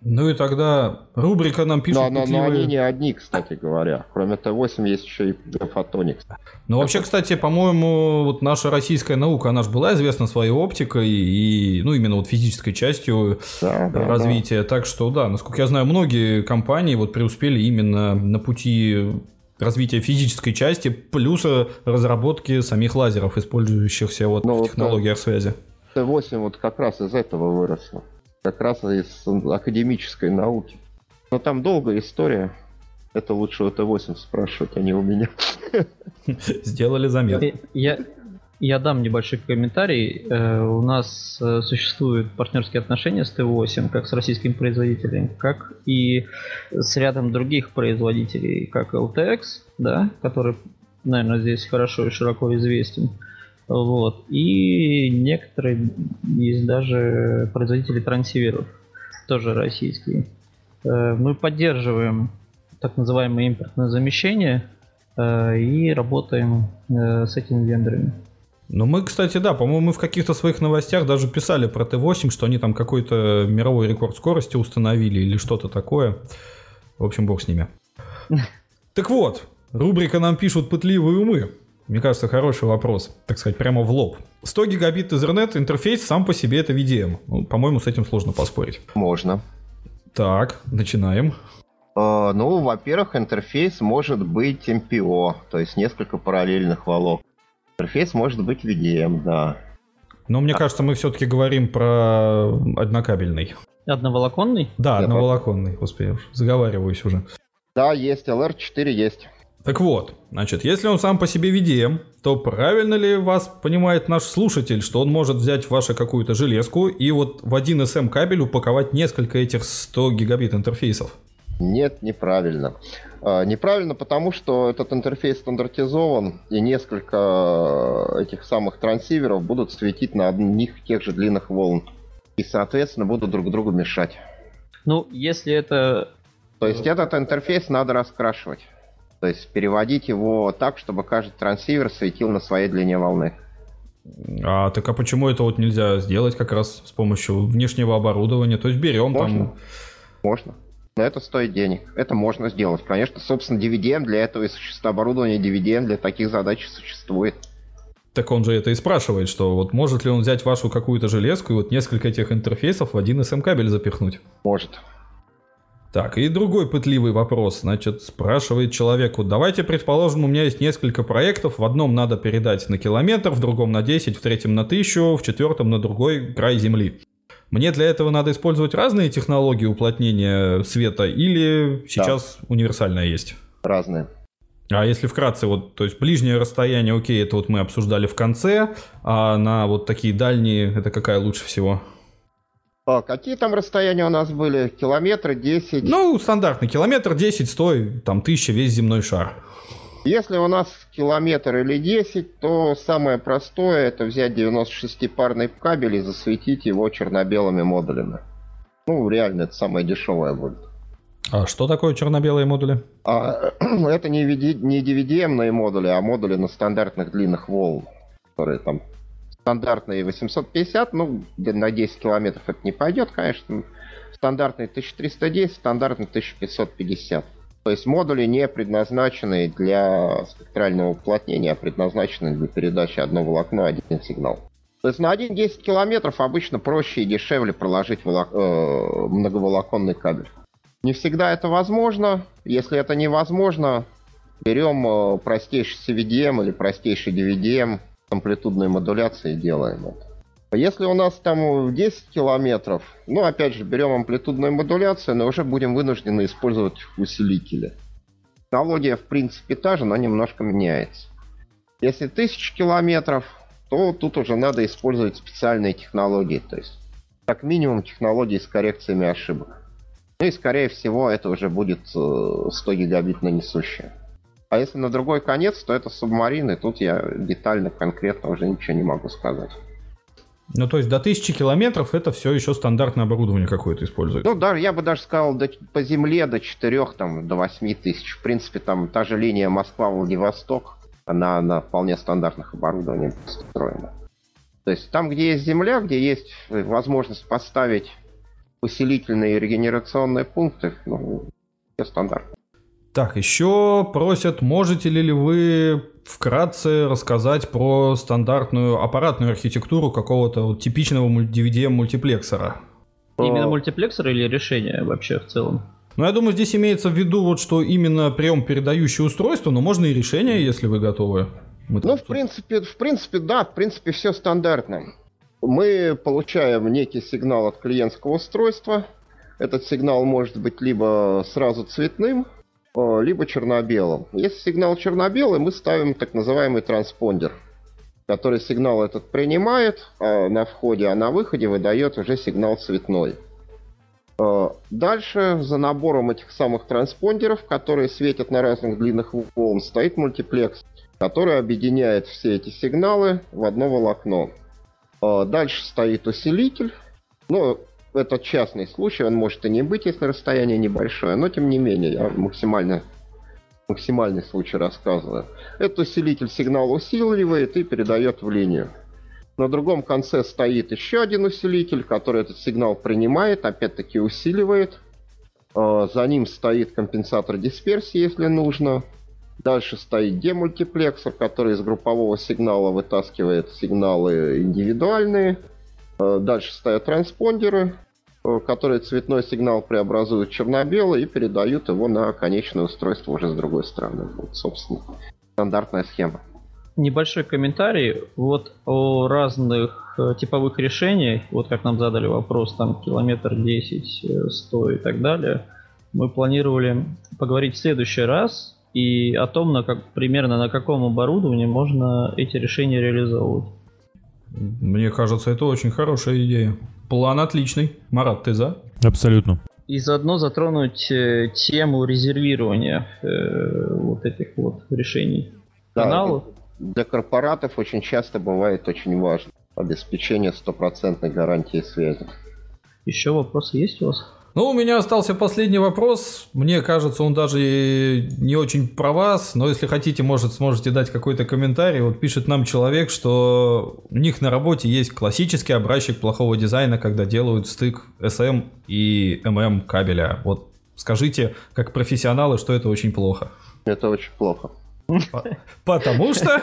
Ну и тогда рубрика нам пишет Но, но, но они не одни, кстати говоря. Кроме Т8 есть еще и Photonics. Ну, вообще, кстати, по-моему, вот наша российская наука, она же была известна своей оптикой и, ну, именно вот физической частью Да, да, развития. Так что, да, насколько я знаю, многие компании вот преуспели именно на пути развития физической части, плюс э, разработки самих лазеров, использующихся вот Ну, в вот, технологиях связи. да. Т8 вот как раз из этого выросло. Как раз из академической науки. Но там долгая история. Это лучше у Т8 спрашивать, а не у меня. <laughs> Сделали замер. Э, Я, я дам небольшой комментарий. Э, У нас э, существуют партнерские отношения с Т8, как с российским производителем, как и с рядом других производителей, как LTX, да, который, наверное, здесь хорошо и широко известен. Вот. И некоторые есть даже производители трансиверов, тоже российские. Э, Мы поддерживаем так называемое импортное замещение э, и работаем э, с этими вендорами. Ну, мы, кстати, да, по-моему, мы в каких-то своих новостях даже писали про Т8, что они там какой-то мировой рекорд скорости установили или что-то такое. В общем, бог с ними. <laughs> Так вот, рубрика «Нам пишут пытливые умы». Мне кажется, хороший вопрос, так сказать, прямо в лоб. 100 гигабит Ethernet интерфейс сам по себе это VDM. Ну, по-моему, с этим сложно поспорить. Можно. Так, начинаем. Э, Ну, во-первых, интерфейс может быть MPO, то есть несколько параллельных волок. Интерфейс может быть VDM, да. Но мне кажется, мы все-таки говорим про однокабельный. Одноволоконный? Да, Да, одноволоконный, господи, уж заговариваюсь уже. Да, есть, LR4 есть. Так вот, значит, если он сам по себе VDM, то правильно ли вас понимает наш слушатель, что он может взять вашу какую-то железку и вот в один SM кабель упаковать несколько этих 100 гигабит интерфейсов? Нет, неправильно. Э, Неправильно, потому что этот интерфейс стандартизован, и несколько э, этих самых трансиверов будут светить на одних и тех же длинных волн. И, соответственно, будут друг другу мешать. Ну, если это... То есть этот интерфейс надо раскрашивать. То есть переводить его так, чтобы каждый трансивер светил на своей длине волны. А так а почему это вот нельзя сделать как раз с помощью внешнего оборудования? То есть берем Можно. там... Можно. Но это стоит денег. Это можно сделать. Конечно, собственно, DVDM для этого и существует. Оборудование DVDM для таких задач существует. Так он же это и спрашивает, что вот может ли он взять вашу какую-то железку и вот несколько этих интерфейсов в один SM кабель запихнуть? Может. Так, и другой пытливый вопрос. Значит, спрашивает человеку, давайте предположим, у меня есть несколько проектов, в одном надо передать на километр, в другом на 10, в третьем на 1000, в четвертом на другой край Земли. Мне для этого надо использовать разные технологии уплотнения света или сейчас универсальная есть? Разные. А если вкратце, вот, то есть ближнее расстояние, окей, это вот мы обсуждали в конце, а на вот такие дальние, это какая лучше всего? А, какие там расстояния у нас были? Километры, 10? Ну, стандартный километр, 10, 100, там 1000 весь земной шар. Если у нас километр или 10, то самое простое это взять 96-парный кабель и засветить его черно-белыми модулями. Ну, реально, это самое дешевое будет. А что такое черно-белые модули? А, <clears throat> это не, не DVDM-ные модули, а модули на стандартных длинных волн, которые там стандартные 850, ну, на 10 километров это не пойдет, конечно. Стандартный 1310, стандартный 1550. То есть модули не предназначены для спектрального уплотнения, а предназначены для передачи одно волокно, один сигнал. То есть на 1-10 километров обычно проще и дешевле проложить волок- э, многоволоконный кабель. Не всегда это возможно. Если это невозможно, берем э, простейший CVDM или простейший DVDM амплитудной модуляцией делаем это. Если у нас там 10 километров, ну, опять же, берем амплитудную модуляцию, но уже будем вынуждены использовать усилители. Технология, в принципе, та же, но немножко меняется. Если 1000 километров, то тут уже надо использовать специальные технологии, то есть как минимум технологии с коррекциями ошибок. Ну и, скорее всего, это уже будет 100 э, гигабит на несущее. А если на другой конец, то это субмарины. Тут я детально, конкретно уже ничего не могу сказать. Ну, то есть до 1000 километров это все еще стандартное оборудование какое-то используется? Ну, да, я бы даже сказал, до, по земле до 4, там, до 8 тысяч. В принципе, там та же линия Москва-Владивосток, она на вполне стандартных оборудованиях построена. То есть там, где есть земля, где есть возможность поставить усилительные и регенерационные пункты, ну, все стандартно. Так, еще просят, можете ли вы вкратце рассказать про стандартную аппаратную архитектуру какого-то вот типичного DVD-мультиплексора? Именно мультиплексор или решение вообще в целом? Ну, я думаю, здесь имеется в виду вот, что именно прием передающее устройство, но можно и решение, если вы готовы. Мы ну, в принципе, в принципе, да, в принципе, все стандартно. Мы получаем некий сигнал от клиентского устройства. Этот сигнал может быть либо сразу цветным, либо черно-белым. Если сигнал черно-белый, мы ставим так называемый транспондер, который сигнал этот принимает а на входе, а на выходе выдает уже сигнал цветной. Э, дальше за набором этих самых транспондеров, которые светят на разных длинных волн, стоит мультиплекс, который объединяет все эти сигналы в одно волокно. Э, дальше стоит усилитель. Ну, это частный случай, он может и не быть, если расстояние небольшое, но тем не менее, я максимально максимальный случай рассказываю. Этот усилитель сигнал усиливает и передает в линию. На другом конце стоит еще один усилитель, который этот сигнал принимает, опять-таки усиливает. А, за ним стоит компенсатор дисперсии, если нужно. Дальше стоит демультиплексор, который из группового сигнала вытаскивает сигналы индивидуальные. А, дальше стоят транспондеры, которые цветной сигнал преобразуют в черно-белый и передают его на конечное устройство уже с другой стороны. Вот, собственно, стандартная схема. Небольшой комментарий. Вот о разных э, типовых решениях, вот как нам задали вопрос, там километр 10, 100 э, и так далее, мы планировали поговорить в следующий раз и о том, на как, примерно на каком оборудовании можно эти решения реализовывать. Мне кажется, это очень хорошая идея. План отличный. Марат, ты за? Абсолютно. И заодно затронуть э, тему резервирования э, вот этих вот решений да, каналов. Для корпоратов очень часто бывает очень важно обеспечение стопроцентной гарантии связи. Еще вопросы есть у вас? Ну, у меня остался последний вопрос. Мне кажется, он даже не очень про вас, но если хотите, может, сможете дать какой-то комментарий. Вот пишет нам человек, что у них на работе есть классический образчик плохого дизайна, когда делают стык SM и MM кабеля. Вот скажите, как профессионалы, что это очень плохо. Это очень плохо. Потому что?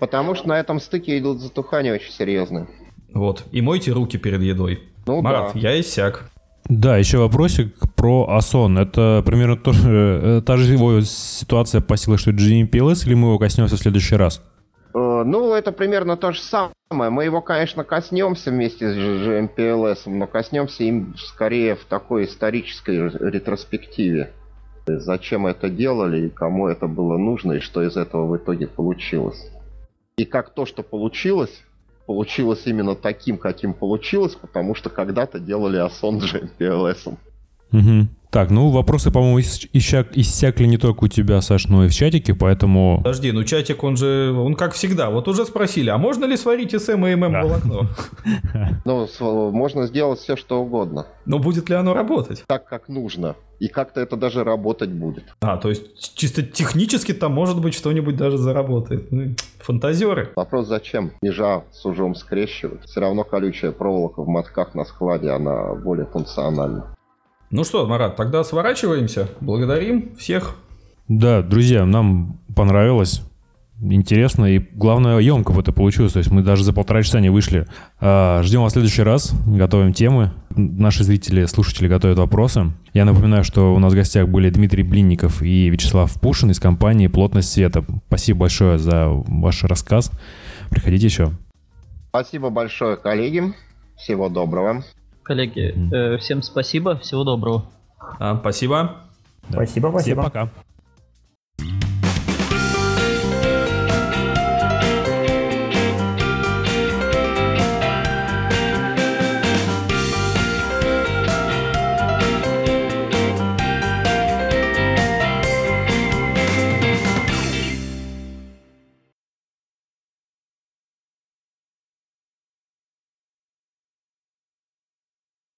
Потому что на этом стыке идут затухания очень серьезные. Вот. И мойте руки перед едой. Ну, Марат, да. я иссяк. Да, еще вопросик про Асон. Это примерно то, э, та же его ситуация посила, что GMPLS, или мы его коснемся в следующий раз? Э, ну, это примерно то же самое. Мы его, конечно, коснемся вместе с GMPLS, но коснемся им скорее в такой исторической ретроспективе. Зачем это делали, и кому это было нужно, и что из этого в итоге получилось. И как то, что получилось, получилось именно таким, каким получилось, потому что когда-то делали Асон GPLS. Угу. Так, ну вопросы, по-моему, иссяк, иссякли не только у тебя, Саш, но и в чатике, поэтому... Подожди, ну чатик, он же, он как всегда. Вот уже спросили, а можно ли сварить СМ и ММ волокно? Ну, можно сделать все, что угодно. Но будет ли оно работать? Так, как нужно. И как-то это даже работать будет. А, то есть чисто технически там может быть что-нибудь даже заработает. Ну, фантазеры. Вопрос зачем? Ежа с ужом скрещивать. Все равно колючая проволока в мотках на складе, она более функциональна. Ну что, Марат, тогда сворачиваемся. Благодарим всех. Да, друзья, нам понравилось. Интересно и, главное, емко это получилось. То есть мы даже за полтора часа не вышли. А, ждем вас в следующий раз. Готовим темы. Наши зрители, слушатели готовят вопросы. Я напоминаю, что у нас в гостях были Дмитрий Блинников и Вячеслав Пушин из компании «Плотность света». Спасибо большое за ваш рассказ. Приходите еще. Спасибо большое, коллеги. Всего доброго. Коллеги, э, всем спасибо, всего доброго. А, спасибо. Да. Спасибо, Всем спасибо. пока.